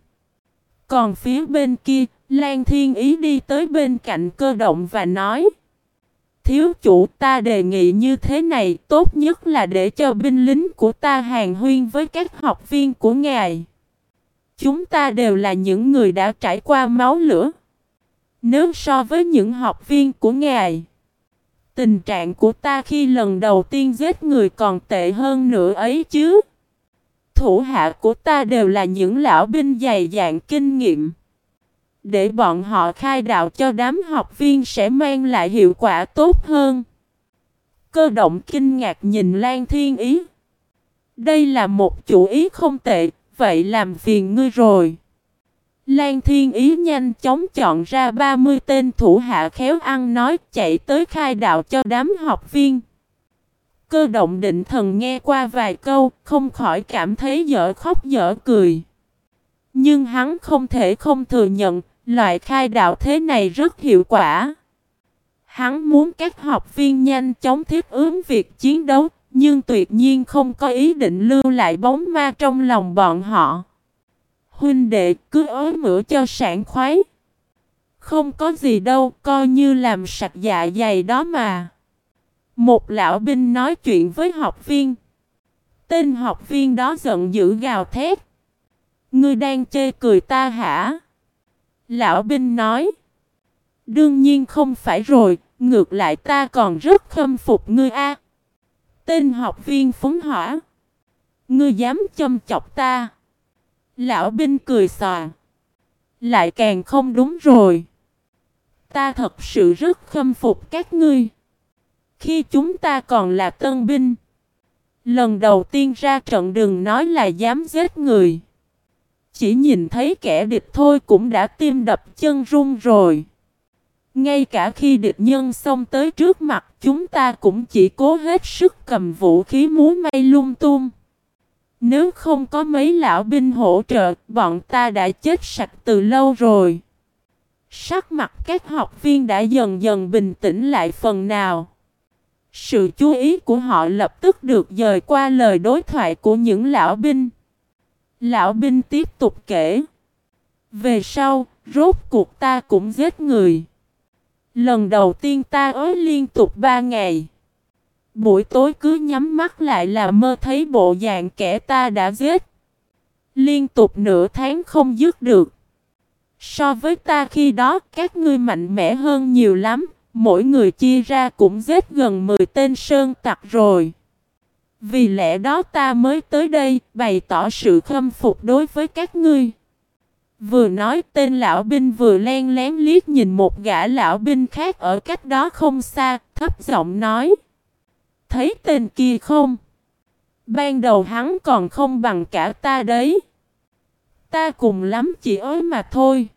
Còn phía bên kia, Lan Thiên Ý đi tới bên cạnh cơ động và nói Thiếu chủ ta đề nghị như thế này tốt nhất là để cho binh lính của ta hàng huyên với các học viên của ngài. Chúng ta đều là những người đã trải qua máu lửa. Nếu so với những học viên của ngài, tình trạng của ta khi lần đầu tiên giết người còn tệ hơn nữa ấy chứ. Thủ hạ của ta đều là những lão binh dày dạn kinh nghiệm. Để bọn họ khai đạo cho đám học viên sẽ mang lại hiệu quả tốt hơn. Cơ động kinh ngạc nhìn Lan Thiên Ý. Đây là một chủ ý không tệ, vậy làm phiền ngươi rồi. Lan Thiên Ý nhanh chóng chọn ra 30 tên thủ hạ khéo ăn nói chạy tới khai đạo cho đám học viên. Cơ động định thần nghe qua vài câu, không khỏi cảm thấy dở khóc dở cười. Nhưng hắn không thể không thừa nhận, loại khai đạo thế này rất hiệu quả. Hắn muốn các học viên nhanh chóng thiết ứng việc chiến đấu, nhưng tuyệt nhiên không có ý định lưu lại bóng ma trong lòng bọn họ. Huynh đệ cứ ối mửa cho sảng khoái. Không có gì đâu, coi như làm sạch dạ dày đó mà. Một lão binh nói chuyện với học viên. Tên học viên đó giận dữ gào thét. Ngươi đang chê cười ta hả? Lão binh nói. Đương nhiên không phải rồi, ngược lại ta còn rất khâm phục ngươi a. Tên học viên phấn hỏa. Ngươi dám châm chọc ta. Lão binh cười xòa. Lại càng không đúng rồi. Ta thật sự rất khâm phục các ngươi. Khi chúng ta còn là tân binh. Lần đầu tiên ra trận đừng nói là dám giết người. Chỉ nhìn thấy kẻ địch thôi cũng đã tim đập chân run rồi. Ngay cả khi địch nhân xông tới trước mặt chúng ta cũng chỉ cố hết sức cầm vũ khí múa may lung tung. Nếu không có mấy lão binh hỗ trợ, bọn ta đã chết sạch từ lâu rồi. Sắc mặt các học viên đã dần dần bình tĩnh lại phần nào. Sự chú ý của họ lập tức được dời qua lời đối thoại của những lão binh. Lão binh tiếp tục kể. Về sau, rốt cuộc ta cũng giết người. Lần đầu tiên ta ới liên tục ba ngày. Buổi tối cứ nhắm mắt lại là mơ thấy bộ dạng kẻ ta đã giết. Liên tục nửa tháng không dứt được. So với ta khi đó, các ngươi mạnh mẽ hơn nhiều lắm. Mỗi người chia ra cũng giết gần 10 tên sơn tặc rồi. Vì lẽ đó ta mới tới đây, bày tỏ sự khâm phục đối với các ngươi. Vừa nói tên lão binh vừa len lén liếc nhìn một gã lão binh khác ở cách đó không xa, thấp giọng nói. Thấy tên kia không? Ban đầu hắn còn không bằng cả ta đấy. Ta cùng lắm chỉ ới mà thôi.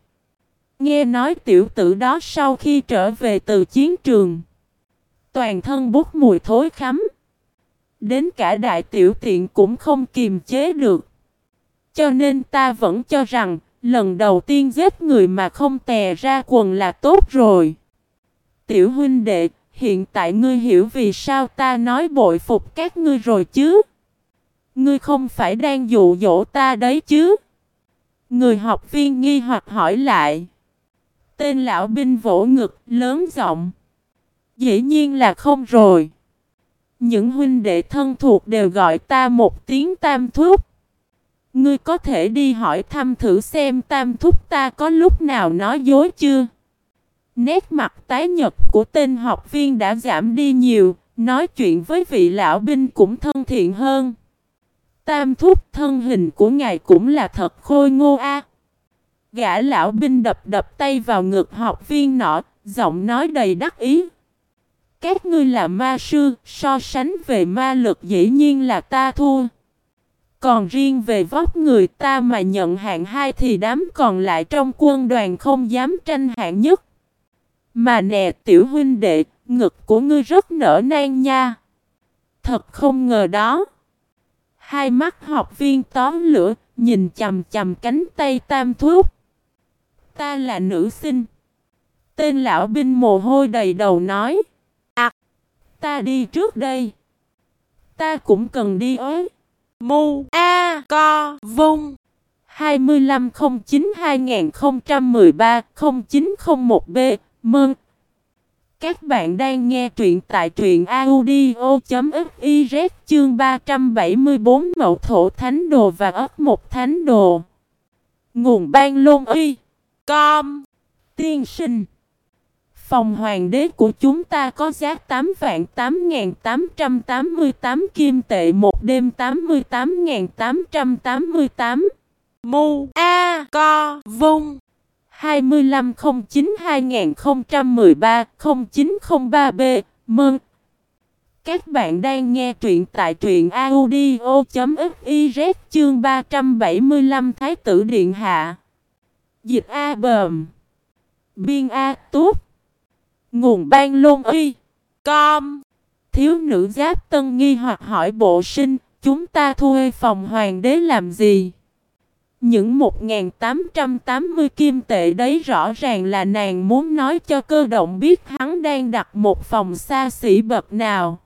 Nghe nói tiểu tử đó sau khi trở về từ chiến trường. Toàn thân bút mùi thối khắm. Đến cả đại tiểu tiện cũng không kiềm chế được. Cho nên ta vẫn cho rằng lần đầu tiên giết người mà không tè ra quần là tốt rồi. Tiểu huynh đệ, hiện tại ngươi hiểu vì sao ta nói bội phục các ngươi rồi chứ? Ngươi không phải đang dụ dỗ ta đấy chứ? Người học viên nghi hoặc hỏi lại. Tên lão binh vỗ ngực lớn giọng. Dĩ nhiên là không rồi. Những huynh đệ thân thuộc đều gọi ta một tiếng tam thúc. Ngươi có thể đi hỏi thăm thử xem tam thúc ta có lúc nào nói dối chưa? Nét mặt tái nhật của tên học viên đã giảm đi nhiều, nói chuyện với vị lão binh cũng thân thiện hơn. Tam thúc thân hình của ngài cũng là thật khôi ngô a. Gã lão binh đập đập tay vào ngực học viên nọ, giọng nói đầy đắc ý. Các ngươi là ma sư, so sánh về ma lực dĩ nhiên là ta thua. Còn riêng về vóc người ta mà nhận hạng hai thì đám còn lại trong quân đoàn không dám tranh hạng nhất. Mà nè tiểu huynh đệ, ngực của ngươi rất nở nang nha. Thật không ngờ đó. Hai mắt học viên tóm lửa, nhìn chầm chầm cánh tay tam thuốc. Ta là nữ sinh. Tên lão binh mồ hôi đầy đầu nói. Ta đi trước đây. Ta cũng cần đi ới. Mu A Co Vung 2509-2013-0901B Mừng! Các bạn đang nghe truyện tại truyện audio.fiz chương 374 Mậu Thổ Thánh Đồ và ấp một Thánh Đồ Nguồn ban lôn y Com Tiên sinh Phòng hoàng đế của chúng ta có giá 8 vạn 8.888 kim tệ một đêm 88.888 Mu A Co Vung. 2509-2013-0903B Mừng! Các bạn đang nghe truyện tại truyện audio.fiz chương 375 Thái tử Điện Hạ. Dịch A Bờm. Biên A Túp Nguồn ban lôn uy Com Thiếu nữ giáp tân nghi hoặc hỏi bộ sinh Chúng ta thuê phòng hoàng đế làm gì? Những 1.880 kim tệ đấy rõ ràng là nàng muốn nói cho cơ động biết hắn đang đặt một phòng xa xỉ bậc nào.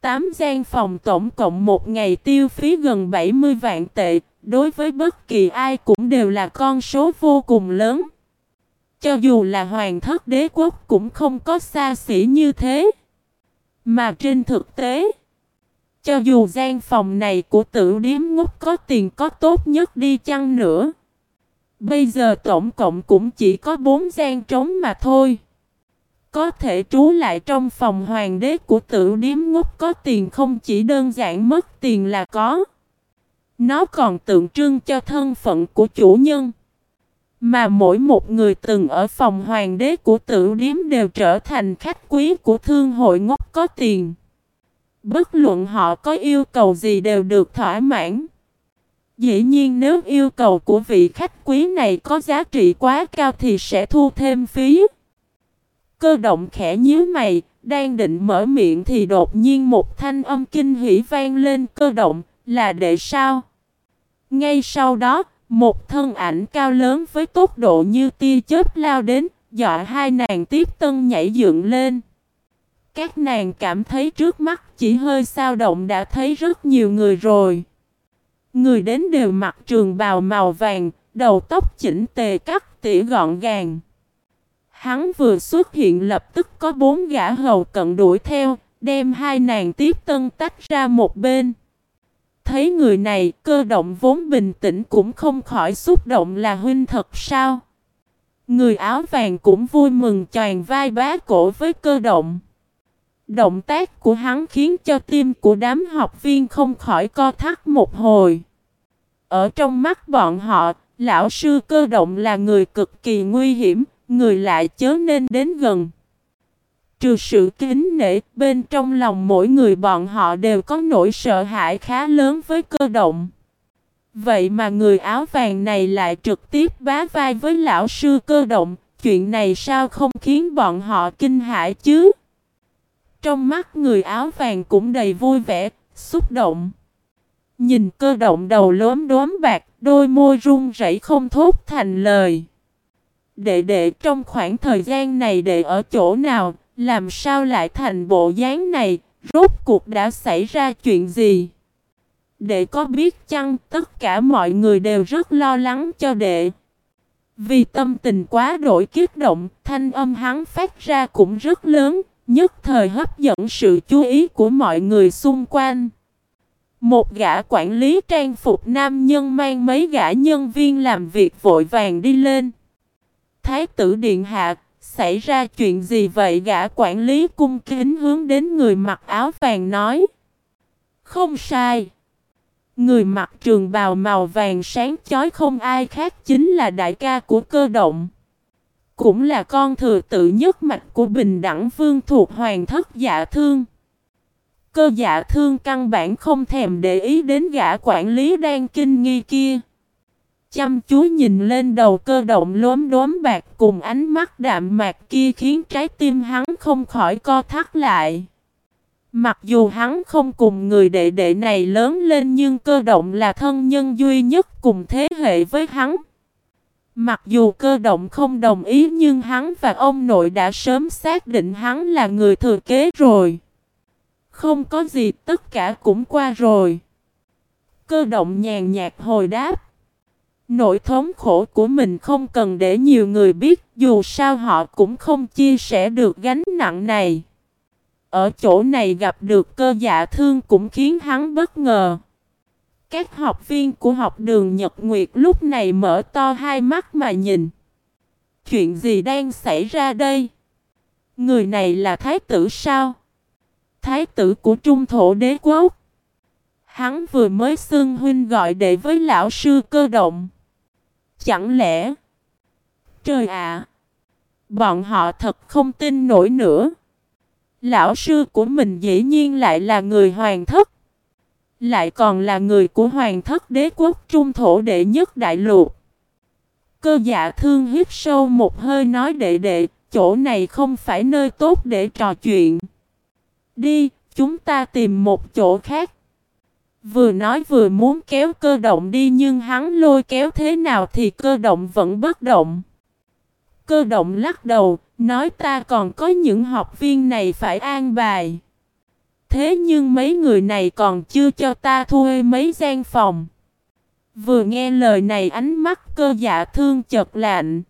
tám gian phòng tổng cộng một ngày tiêu phí gần 70 vạn tệ, đối với bất kỳ ai cũng đều là con số vô cùng lớn. Cho dù là hoàng thất đế quốc cũng không có xa xỉ như thế. Mà trên thực tế, cho dù gian phòng này của tử điếm ngốc có tiền có tốt nhất đi chăng nữa. Bây giờ tổng cộng cũng chỉ có bốn gian trống mà thôi. Có thể trú lại trong phòng hoàng đế của tử điếm ngốc có tiền không chỉ đơn giản mất tiền là có. Nó còn tượng trưng cho thân phận của chủ nhân. Mà mỗi một người từng ở phòng hoàng đế của tử điếm đều trở thành khách quý của thương hội ngốc có tiền. Bất luận họ có yêu cầu gì đều được thỏa mãn. Dĩ nhiên nếu yêu cầu của vị khách quý này có giá trị quá cao thì sẽ thu thêm phí. Cơ động khẽ nhíu mày, đang định mở miệng thì đột nhiên một thanh âm kinh hỉ vang lên cơ động, là để sao? Ngay sau đó, một thân ảnh cao lớn với tốc độ như tia chớp lao đến, dọa hai nàng tiếp tân nhảy dựng lên. Các nàng cảm thấy trước mắt chỉ hơi sao động đã thấy rất nhiều người rồi. Người đến đều mặc trường bào màu vàng, đầu tóc chỉnh tề cắt tỉa gọn gàng. Hắn vừa xuất hiện lập tức có bốn gã hầu cận đuổi theo, đem hai nàng tiếp tân tách ra một bên. Thấy người này, cơ động vốn bình tĩnh cũng không khỏi xúc động là huynh thật sao. Người áo vàng cũng vui mừng tràn vai bá cổ với cơ động. Động tác của hắn khiến cho tim của đám học viên không khỏi co thắt một hồi. Ở trong mắt bọn họ, lão sư cơ động là người cực kỳ nguy hiểm, người lại chớ nên đến gần. Trừ sự kính nể, bên trong lòng mỗi người bọn họ đều có nỗi sợ hãi khá lớn với cơ động. Vậy mà người áo vàng này lại trực tiếp bá vai với lão sư cơ động, chuyện này sao không khiến bọn họ kinh hãi chứ? Trong mắt người áo vàng cũng đầy vui vẻ, xúc động. Nhìn cơ động đầu lốm đốm bạc, đôi môi run rẩy không thốt thành lời. Đệ đệ trong khoảng thời gian này đệ ở chỗ nào, làm sao lại thành bộ dáng này, rốt cuộc đã xảy ra chuyện gì? Đệ có biết chăng tất cả mọi người đều rất lo lắng cho đệ. Vì tâm tình quá đổi kích động, thanh âm hắn phát ra cũng rất lớn, nhất thời hấp dẫn sự chú ý của mọi người xung quanh. Một gã quản lý trang phục nam nhân mang mấy gã nhân viên làm việc vội vàng đi lên. Thái tử Điện Hạ, xảy ra chuyện gì vậy gã quản lý cung kính hướng đến người mặc áo vàng nói. Không sai. Người mặc trường bào màu vàng sáng chói không ai khác chính là đại ca của cơ động. Cũng là con thừa tự nhất mạch của bình đẳng vương thuộc hoàng thất dạ thương. Cơ dạ thương căn bản không thèm để ý đến gã quản lý đang kinh nghi kia. Chăm chú nhìn lên đầu cơ động lốm đốm bạc cùng ánh mắt đạm mạc kia khiến trái tim hắn không khỏi co thắt lại. Mặc dù hắn không cùng người đệ đệ này lớn lên nhưng cơ động là thân nhân duy nhất cùng thế hệ với hắn. Mặc dù cơ động không đồng ý nhưng hắn và ông nội đã sớm xác định hắn là người thừa kế rồi. Không có gì, tất cả cũng qua rồi. Cơ động nhàn nhạt hồi đáp. Nỗi thống khổ của mình không cần để nhiều người biết, dù sao họ cũng không chia sẻ được gánh nặng này. Ở chỗ này gặp được cơ dạ thương cũng khiến hắn bất ngờ. Các học viên của học đường Nhật Nguyệt lúc này mở to hai mắt mà nhìn. Chuyện gì đang xảy ra đây? Người này là thái tử sao? Thái tử của trung thổ đế quốc. Hắn vừa mới xưng huynh gọi đệ với lão sư cơ động. Chẳng lẽ... Trời ạ! bọn họ thật không tin nổi nữa. Lão sư của mình dĩ nhiên lại là người hoàng thất. Lại còn là người của hoàng thất đế quốc trung thổ đệ nhất đại lục. Cơ dạ thương hít sâu một hơi nói đệ đệ, chỗ này không phải nơi tốt để trò chuyện. Đi, chúng ta tìm một chỗ khác. Vừa nói vừa muốn kéo cơ động đi nhưng hắn lôi kéo thế nào thì cơ động vẫn bất động. Cơ động lắc đầu, nói ta còn có những học viên này phải an bài. Thế nhưng mấy người này còn chưa cho ta thuê mấy gian phòng. Vừa nghe lời này ánh mắt cơ dạ thương chật lạnh.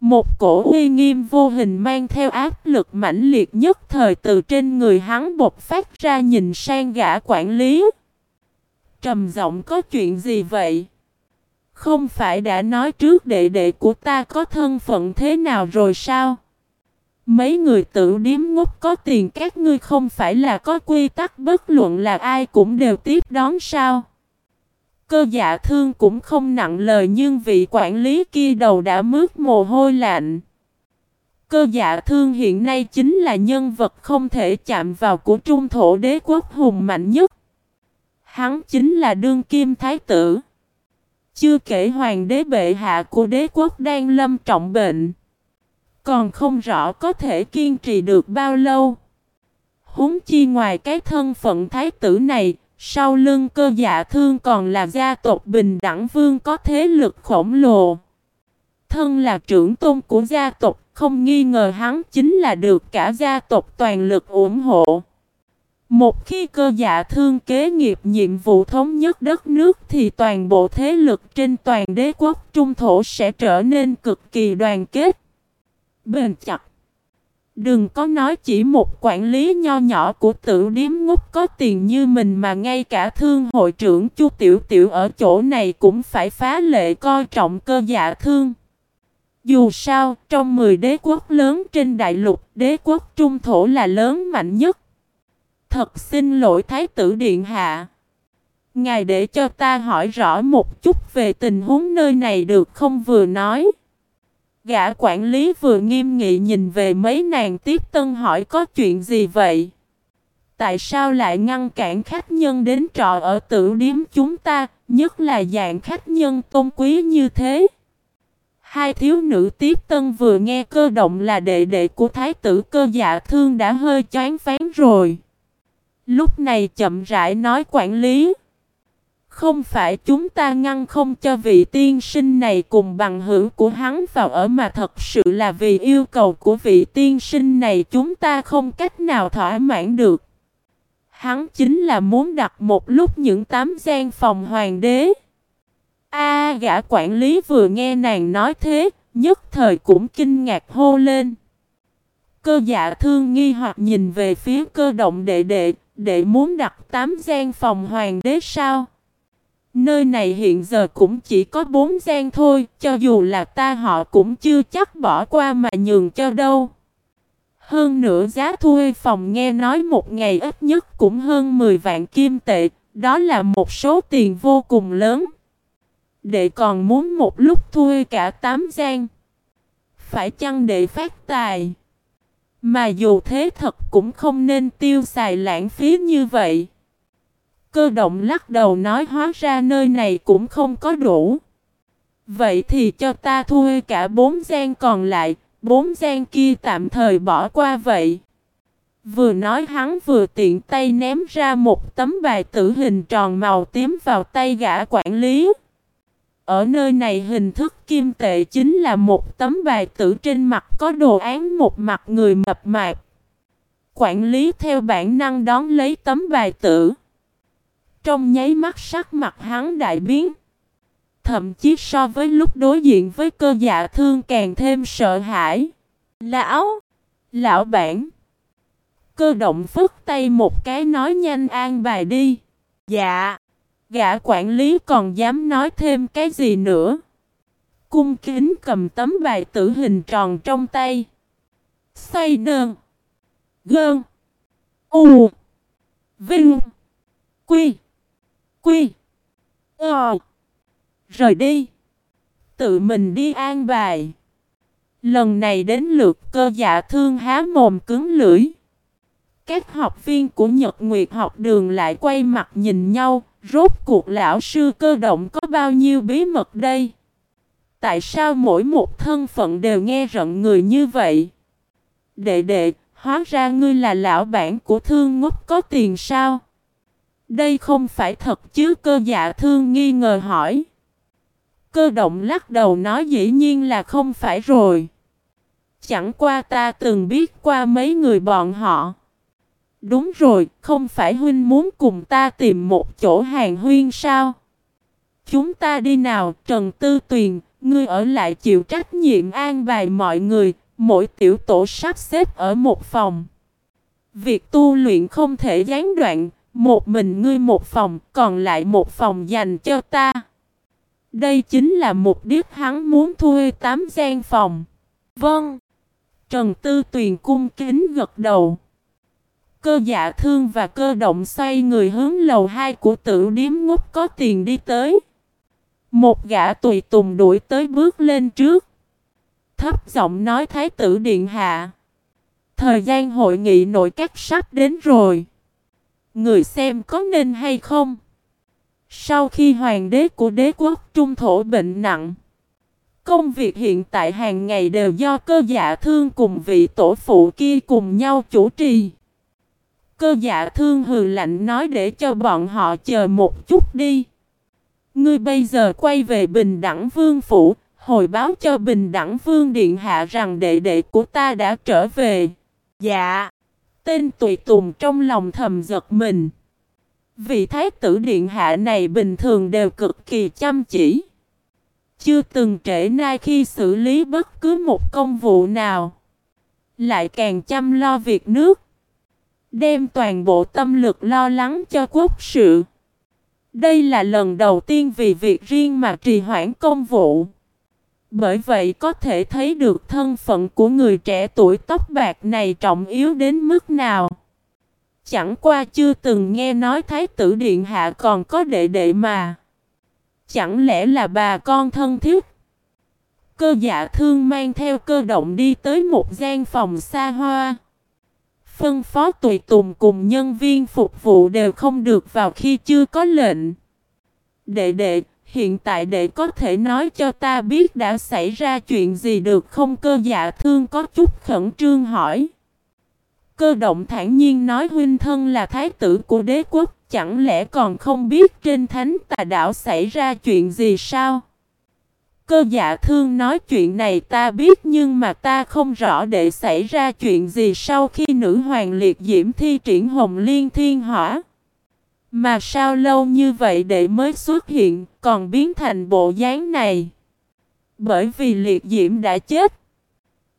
Một cổ uy nghiêm vô hình mang theo áp lực mãnh liệt nhất thời từ trên người hắn bột phát ra nhìn sang gã quản lý. Trầm giọng có chuyện gì vậy? Không phải đã nói trước đệ đệ của ta có thân phận thế nào rồi sao? Mấy người tự điếm ngốc có tiền các ngươi không phải là có quy tắc bất luận là ai cũng đều tiếp đón sao? Cơ dạ thương cũng không nặng lời nhưng vị quản lý kia đầu đã mướt mồ hôi lạnh. Cơ dạ thương hiện nay chính là nhân vật không thể chạm vào của trung thổ đế quốc hùng mạnh nhất. Hắn chính là đương kim thái tử. Chưa kể hoàng đế bệ hạ của đế quốc đang lâm trọng bệnh. Còn không rõ có thể kiên trì được bao lâu. Húng chi ngoài cái thân phận thái tử này, sau lưng cơ dạ thương còn là gia tộc bình đẳng vương có thế lực khổng lồ. Thân là trưởng tôn của gia tộc, không nghi ngờ hắn chính là được cả gia tộc toàn lực ủng hộ. Một khi cơ dạ thương kế nghiệp nhiệm vụ thống nhất đất nước thì toàn bộ thế lực trên toàn đế quốc trung thổ sẽ trở nên cực kỳ đoàn kết. Bền chặt. Đừng có nói chỉ một quản lý nho nhỏ của tử điếm ngốc có tiền như mình mà ngay cả thương hội trưởng Chu Tiểu Tiểu ở chỗ này cũng phải phá lệ coi trọng cơ dạ thương. Dù sao, trong 10 đế quốc lớn trên đại lục, đế quốc trung thổ là lớn mạnh nhất. Thật xin lỗi Thái tử Điện Hạ. Ngài để cho ta hỏi rõ một chút về tình huống nơi này được không vừa nói. Gã quản lý vừa nghiêm nghị nhìn về mấy nàng tiếp tân hỏi có chuyện gì vậy? Tại sao lại ngăn cản khách nhân đến trọ ở tử điếm chúng ta, nhất là dạng khách nhân tôn quý như thế? Hai thiếu nữ tiếp tân vừa nghe cơ động là đệ đệ của thái tử cơ dạ thương đã hơi chán phán rồi. Lúc này chậm rãi nói quản lý. Không phải chúng ta ngăn không cho vị tiên sinh này cùng bằng hữu của hắn vào ở mà thật sự là vì yêu cầu của vị tiên sinh này chúng ta không cách nào thỏa mãn được. Hắn chính là muốn đặt một lúc những tám gian phòng hoàng đế. A gã quản lý vừa nghe nàng nói thế, nhất thời cũng kinh ngạc hô lên. Cơ dạ thương nghi hoặc nhìn về phía cơ động đệ đệ, đệ muốn đặt tám gian phòng hoàng đế sao? Nơi này hiện giờ cũng chỉ có bốn gian thôi, cho dù là ta họ cũng chưa chắc bỏ qua mà nhường cho đâu. Hơn nữa giá thuê phòng nghe nói một ngày ít nhất cũng hơn 10 vạn kim tệ, đó là một số tiền vô cùng lớn. Đệ còn muốn một lúc thuê cả tám gian. Phải chăng đệ phát tài? Mà dù thế thật cũng không nên tiêu xài lãng phí như vậy. Cơ động lắc đầu nói hóa ra nơi này cũng không có đủ. Vậy thì cho ta thuê cả bốn gian còn lại, bốn gian kia tạm thời bỏ qua vậy. Vừa nói hắn vừa tiện tay ném ra một tấm bài tử hình tròn màu tím vào tay gã quản lý. Ở nơi này hình thức kim tệ chính là một tấm bài tử trên mặt có đồ án một mặt người mập mạp. Quản lý theo bản năng đón lấy tấm bài tử. Trong nháy mắt sắc mặt hắn đại biến. thậm chí so với lúc đối diện với cơ dạ thương càng thêm sợ hãi. Lão! Lão bản! Cơ động phức tay một cái nói nhanh an bài đi. Dạ! Gã quản lý còn dám nói thêm cái gì nữa. Cung kính cầm tấm bài tử hình tròn trong tay. Xoay đơn. Gơn. U. Vinh. Quy. Quy. Ờ. Rời đi. Tự mình đi an bài. Lần này đến lượt cơ dạ thương há mồm cứng lưỡi. Các học viên của Nhật Nguyệt học đường lại quay mặt nhìn nhau, rốt cuộc lão sư cơ động có bao nhiêu bí mật đây? Tại sao mỗi một thân phận đều nghe rợn người như vậy? Đệ đệ, hóa ra ngươi là lão bản của thương ngốc có tiền sao? Đây không phải thật chứ cơ dạ thương nghi ngờ hỏi. Cơ động lắc đầu nói dĩ nhiên là không phải rồi. Chẳng qua ta từng biết qua mấy người bọn họ. Đúng rồi, không phải huynh muốn cùng ta tìm một chỗ hàng huyên sao? Chúng ta đi nào, Trần Tư Tuyền, ngươi ở lại chịu trách nhiệm an bài mọi người, mỗi tiểu tổ sắp xếp ở một phòng. Việc tu luyện không thể gián đoạn, một mình ngươi một phòng, còn lại một phòng dành cho ta. Đây chính là mục đích hắn muốn thuê tám gian phòng. Vâng. Trần Tư Tuyền cung kính gật đầu. Cơ dạ thương và cơ động xoay người hướng lầu hai của tử điếm ngốc có tiền đi tới. Một gã tùy tùng đuổi tới bước lên trước. Thấp giọng nói Thái tử Điện Hạ. Thời gian hội nghị nội các sắp đến rồi. Người xem có nên hay không? Sau khi hoàng đế của đế quốc trung thổ bệnh nặng, công việc hiện tại hàng ngày đều do cơ dạ thương cùng vị tổ phụ kia cùng nhau chủ trì. Cơ dạ thương hừ lạnh nói để cho bọn họ chờ một chút đi. Ngươi bây giờ quay về Bình Đẳng Vương Phủ, hồi báo cho Bình Đẳng Vương Điện Hạ rằng đệ đệ của ta đã trở về. Dạ. Tên tùy tùng trong lòng thầm giật mình. Vị thái tử điện hạ này bình thường đều cực kỳ chăm chỉ. Chưa từng trễ nai khi xử lý bất cứ một công vụ nào. Lại càng chăm lo việc nước. Đem toàn bộ tâm lực lo lắng cho quốc sự. Đây là lần đầu tiên vì việc riêng mà trì hoãn công vụ. Bởi vậy có thể thấy được thân phận của người trẻ tuổi tóc bạc này trọng yếu đến mức nào. Chẳng qua chưa từng nghe nói Thái tử Điện Hạ còn có đệ đệ mà. Chẳng lẽ là bà con thân thiết? Cơ dạ thương mang theo cơ động đi tới một gian phòng xa hoa. Phân phó tùy tùng cùng nhân viên phục vụ đều không được vào khi chưa có lệnh. Đệ đệ, hiện tại đệ có thể nói cho ta biết đã xảy ra chuyện gì được không cơ dạ thương có chút khẩn trương hỏi. Cơ động thản nhiên nói huynh thân là thái tử của đế quốc, chẳng lẽ còn không biết trên thánh tà đảo xảy ra chuyện gì sao? Cơ dạ thương nói chuyện này ta biết nhưng mà ta không rõ để xảy ra chuyện gì sau khi nữ hoàng liệt diễm thi triển hồng liên thiên hỏa. Mà sao lâu như vậy để mới xuất hiện, còn biến thành bộ dáng này? Bởi vì liệt diễm đã chết.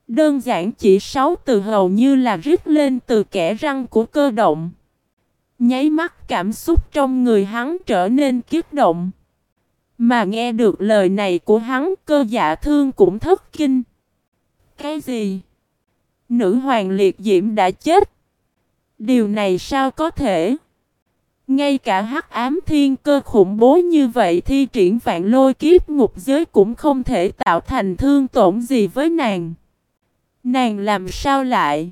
Đơn giản chỉ sáu từ hầu như là rít lên từ kẻ răng của cơ động. Nháy mắt cảm xúc trong người hắn trở nên kiết động. Mà nghe được lời này của hắn, cơ dạ thương cũng thất kinh. Cái gì? Nữ hoàng liệt diễm đã chết. Điều này sao có thể? Ngay cả hắc ám thiên cơ khủng bố như vậy thi triển vạn lôi kiếp ngục giới cũng không thể tạo thành thương tổn gì với nàng. Nàng làm sao lại?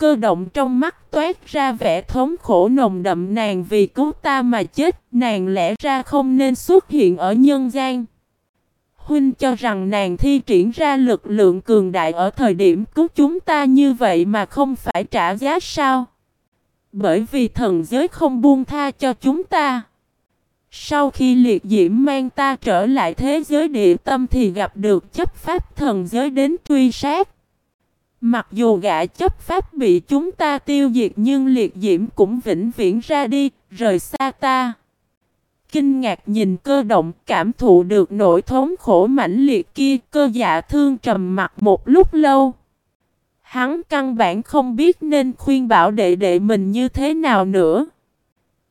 Cơ động trong mắt toát ra vẻ thống khổ nồng đậm nàng vì cứu ta mà chết, nàng lẽ ra không nên xuất hiện ở nhân gian. Huynh cho rằng nàng thi triển ra lực lượng cường đại ở thời điểm cứu chúng ta như vậy mà không phải trả giá sao? Bởi vì thần giới không buông tha cho chúng ta. Sau khi liệt diễm mang ta trở lại thế giới địa tâm thì gặp được chấp pháp thần giới đến truy sát. Mặc dù gã chấp pháp bị chúng ta tiêu diệt nhưng liệt diễm cũng vĩnh viễn ra đi, rời xa ta. kinh ngạc nhìn cơ động, cảm thụ được nỗi thống khổ mãnh liệt kia, cơ dạ thương trầm mặt một lúc lâu. Hắn căn bản không biết nên khuyên bảo đệ đệ mình như thế nào nữa.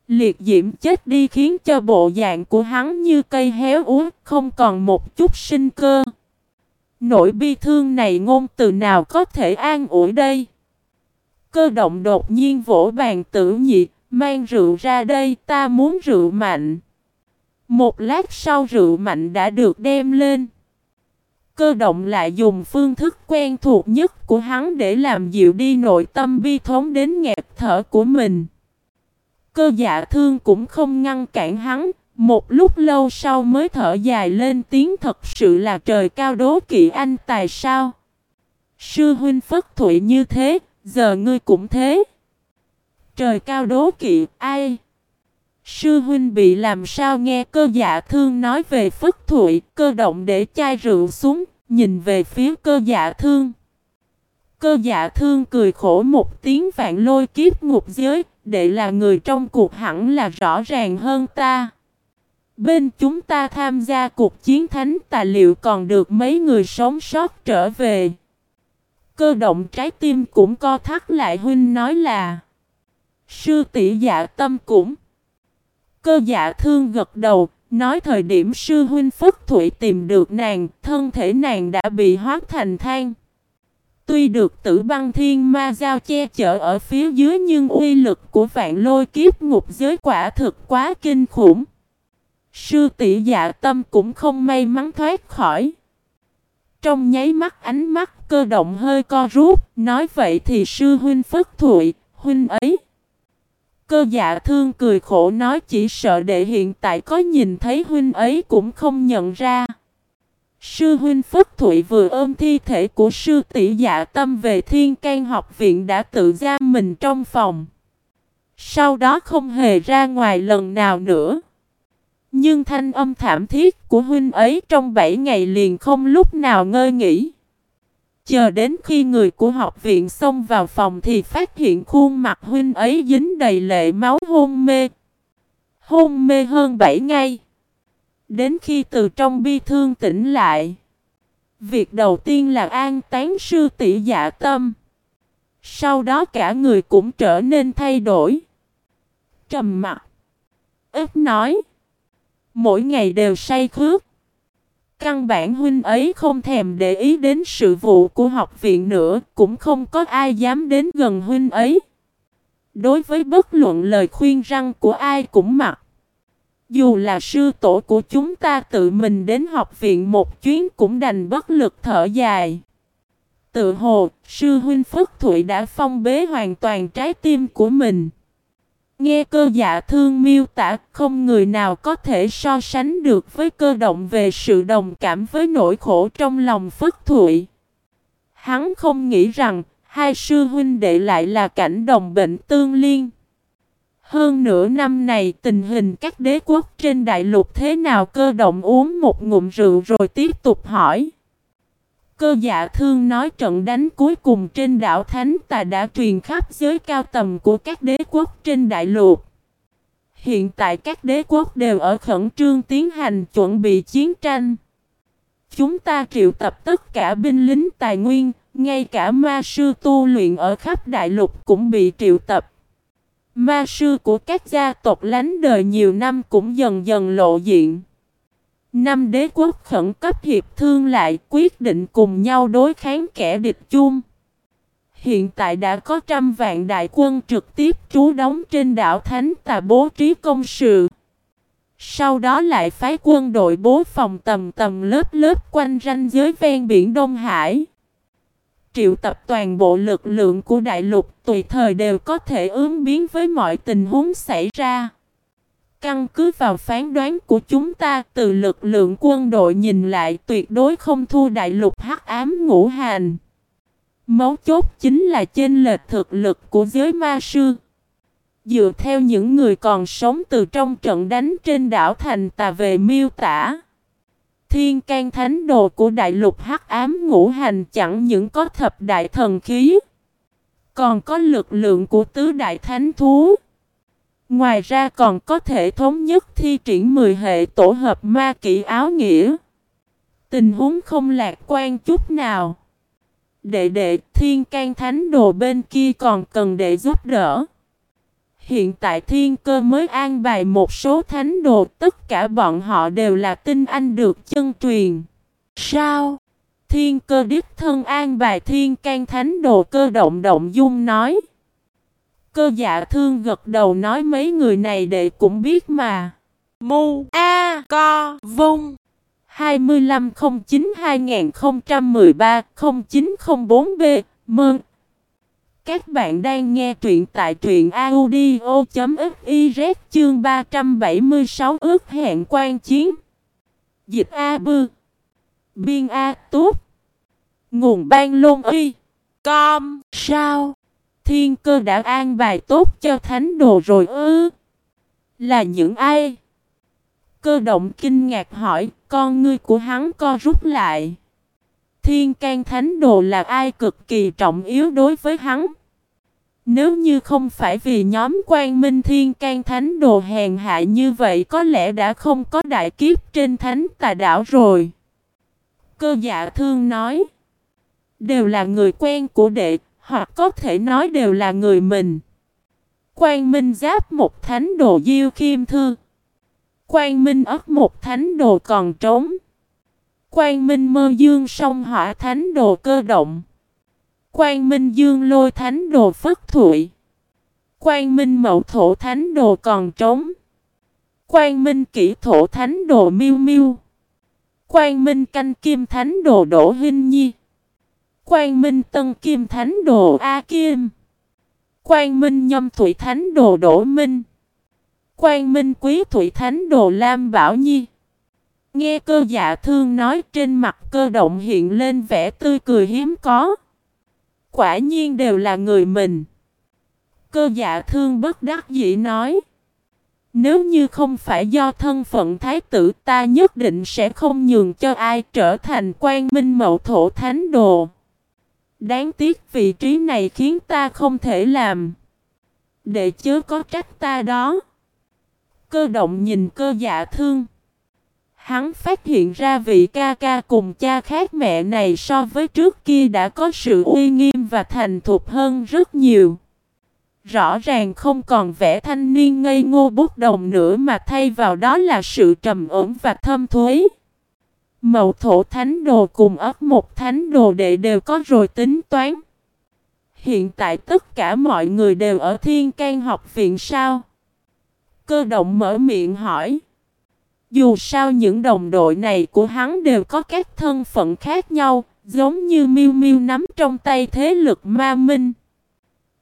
Liệt diễm chết đi khiến cho bộ dạng của hắn như cây héo úa, không còn một chút sinh cơ. Nỗi bi thương này ngôn từ nào có thể an ủi đây? Cơ động đột nhiên vỗ bàn tử nhị, mang rượu ra đây, ta muốn rượu mạnh. Một lát sau rượu mạnh đã được đem lên. Cơ động lại dùng phương thức quen thuộc nhất của hắn để làm dịu đi nội tâm bi thống đến nghẹt thở của mình. Cơ dạ thương cũng không ngăn cản hắn, một lúc lâu sau mới thở dài lên tiếng thật sự là trời cao đố kỵ anh tài sao. Sư huynh phất thụy như thế, giờ ngươi cũng thế. Trời cao đố kỵ, ai? Sư huynh bị làm sao nghe cơ dạ thương nói về phất thụy, cơ động để chai rượu xuống, nhìn về phía cơ dạ thương. Cơ dạ thương cười khổ một tiếng vạn lôi kiếp ngục giới, để là người trong cuộc hẳn là rõ ràng hơn ta. Bên chúng ta tham gia cuộc chiến thánh tài liệu còn được mấy người sống sót trở về. Cơ động trái tim cũng co thắt lại huynh nói là, Sư tỷ dạ tâm cũng. Cơ dạ thương gật đầu, Nói thời điểm sư huynh Phất Thụy tìm được nàng, Thân thể nàng đã bị hóa thành than. Tuy được tử băng thiên ma giao che chở ở phía dưới Nhưng uy lực của vạn lôi kiếp ngục giới quả thực quá kinh khủng. Sư tỷ dạ tâm cũng không may mắn thoát khỏi Trong nháy mắt ánh mắt cơ động hơi co rút, Nói vậy thì sư huynh Phất Thụy, Huynh ấy Cơ dạ thương cười khổ nói chỉ sợ đệ hiện tại có nhìn thấy huynh ấy cũng không nhận ra. Sư huynh Phất Thụy vừa ôm thi thể của sư tỷ dạ tâm về thiên can học viện đã tự giam mình trong phòng. Sau đó không hề ra ngoài lần nào nữa. Nhưng thanh âm thảm thiết của huynh ấy trong 7 ngày liền không lúc nào ngơi nghỉ. Chờ đến khi người của học viện xông vào phòng thì phát hiện khuôn mặt huynh ấy dính đầy lệ máu hôn mê. Hôn mê hơn 7 ngày. Đến khi từ trong bi thương tỉnh lại. Việc đầu tiên là an tán sư tỷ dạ tâm. Sau đó cả người cũng trở nên thay đổi. Trầm mặt. Ít nói. Mỗi ngày đều say khước. Căn bản huynh ấy không thèm để ý đến sự vụ của học viện nữa, cũng không có ai dám đến gần huynh ấy. Đối với bất luận lời khuyên răng của ai cũng mặc. Dù là sư tổ của chúng ta tự mình đến học viện một chuyến cũng đành bất lực thở dài. Tự hồ, sư huynh Phất Thụy đã phong bế hoàn toàn trái tim của mình. Nghe cơ dạ thương miêu tả, không người nào có thể so sánh được với cơ động về sự đồng cảm với nỗi khổ trong lòng Phất Thụy. Hắn không nghĩ rằng, hai sư huynh đệ lại là cảnh đồng bệnh tương liên. Hơn nửa năm này, tình hình các đế quốc trên đại lục thế nào cơ động uống một ngụm rượu rồi tiếp tục hỏi. Cơ dạ thương nói trận đánh cuối cùng trên đảo Thánh Tà đã truyền khắp giới cao tầm của các đế quốc trên đại lục. Hiện tại các đế quốc đều ở khẩn trương tiến hành chuẩn bị chiến tranh. Chúng ta triệu tập tất cả binh lính tài nguyên, ngay cả ma sư tu luyện ở khắp đại lục cũng bị triệu tập. Ma sư của các gia tộc lánh đời nhiều năm cũng dần dần lộ diện. Năm đế quốc khẩn cấp hiệp thương lại quyết định cùng nhau đối kháng kẻ địch chung. Hiện tại đã có trăm vạn đại quân trực tiếp trú đóng trên đảo Thánh Tà bố trí công sự. Sau đó lại phái quân đội bố phòng tầm tầm lớp lớp quanh ranh giới ven biển Đông Hải. Triệu tập toàn bộ lực lượng của đại lục tùy thời đều có thể ứng biến với mọi tình huống xảy ra. Căn cứ vào phán đoán của chúng ta, từ lực lượng quân đội nhìn lại tuyệt đối không thua đại lục hắc ám ngũ hành. Mấu chốt chính là trên lệch thực lực của giới ma sư. Dựa theo những người còn sống từ trong trận đánh trên đảo Thành Tà về miêu tả. Thiên can thánh đồ của đại lục hắc ám ngũ hành chẳng những có thập đại thần khí. Còn có lực lượng của tứ đại thánh thú. Ngoài ra còn có thể thống nhất thi triển 10 hệ tổ hợp ma kỹ áo nghĩa. Tình huống không lạc quan chút nào. Đệ đệ thiên can thánh đồ bên kia còn cần đệ giúp đỡ. Hiện tại thiên cơ mới an bài một số thánh đồ, tất cả bọn họ đều là tinh anh được chân truyền. Sao? Thiên cơ đích thân an bài thiên can thánh đồ cơ động động dung nói. Cơ dạ thương gật đầu nói mấy người này đệ cũng biết mà. Mu A Co Vung. 2509-2013-0904B Mơn. Các bạn đang nghe truyện tại truyện audio.fiz chương 376 ước hẹn quan chiến. Dịch A Bư. Biên A Túp Nguồn ban lôn y. Com. Sao Thiên cơ đã an bài tốt cho thánh đồ rồi ư? Là những ai? Cơ động kinh ngạc hỏi, con ngươi của hắn co rút lại. Thiên can thánh đồ là ai cực kỳ trọng yếu đối với hắn? Nếu như không phải vì nhóm quan minh thiên can thánh đồ hèn hạ như vậy, Có lẽ đã không có đại kiếp trên thánh tà đảo rồi. Cơ dạ thương nói, Đều là người quen của đệ hoặc có thể nói đều là người mình. Quan Minh giáp một thánh đồ diêu khiêm thư. Quan Minh ấp một thánh đồ còn trống. Quan Minh mơ dương sông hỏa thánh đồ cơ động. Quan Minh dương lôi thánh đồ phất thụy. Quan Minh mậu thổ thánh đồ còn trống. Quan Minh kỹ thổ thánh đồ miêu miêu Quan Minh canh kim thánh đồ đổ hinh nhi. Quan Minh tân kim thánh đồ A Kim. Quan Minh nhâm thủy thánh đồ Đỗ minh. Quan Minh quý thủy thánh đồ Lam Bảo Nhi. Nghe cơ dạ thương nói trên mặt cơ động hiện lên vẻ tươi cười hiếm có. Quả nhiên đều là người mình. Cơ dạ thương bất đắc dĩ nói, nếu như không phải do thân phận thái tử, ta nhất định sẽ không nhường cho ai trở thành quan minh mậu thổ thánh đồ. Đáng tiếc vị trí này khiến ta không thể làm. Để chớ có trách ta đó. Cơ động nhìn cơ dạ thương. Hắn phát hiện ra vị ca ca cùng cha khác mẹ này so với trước kia đã có sự uy nghiêm và thành thục hơn rất nhiều. Rõ ràng không còn vẻ thanh niên ngây ngô bút đồng nữa mà thay vào đó là sự trầm ổn và thâm thuế. Mậu thổ thánh đồ cùng ấp một thánh đồ đệ đều có rồi tính toán. Hiện tại tất cả mọi người đều ở thiên can học viện sao? Cơ động mở miệng hỏi. Dù sao những đồng đội này của hắn đều có các thân phận khác nhau, giống như miêu miêu nắm trong tay thế lực ma minh.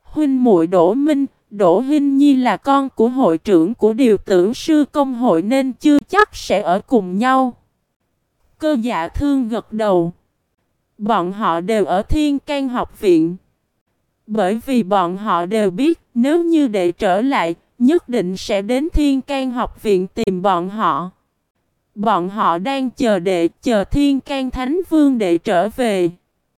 Huynh muội Đỗ Minh, Đỗ Hinh Nhi là con của hội trưởng của điều tử sư công hội nên chưa chắc sẽ ở cùng nhau. Cơ dạ thương gật đầu. Bọn họ đều ở Thiên can học viện. Bởi vì bọn họ đều biết nếu như để trở lại, nhất định sẽ đến Thiên can học viện tìm bọn họ. Bọn họ đang chờ đệ chờ Thiên can Thánh Vương để trở về.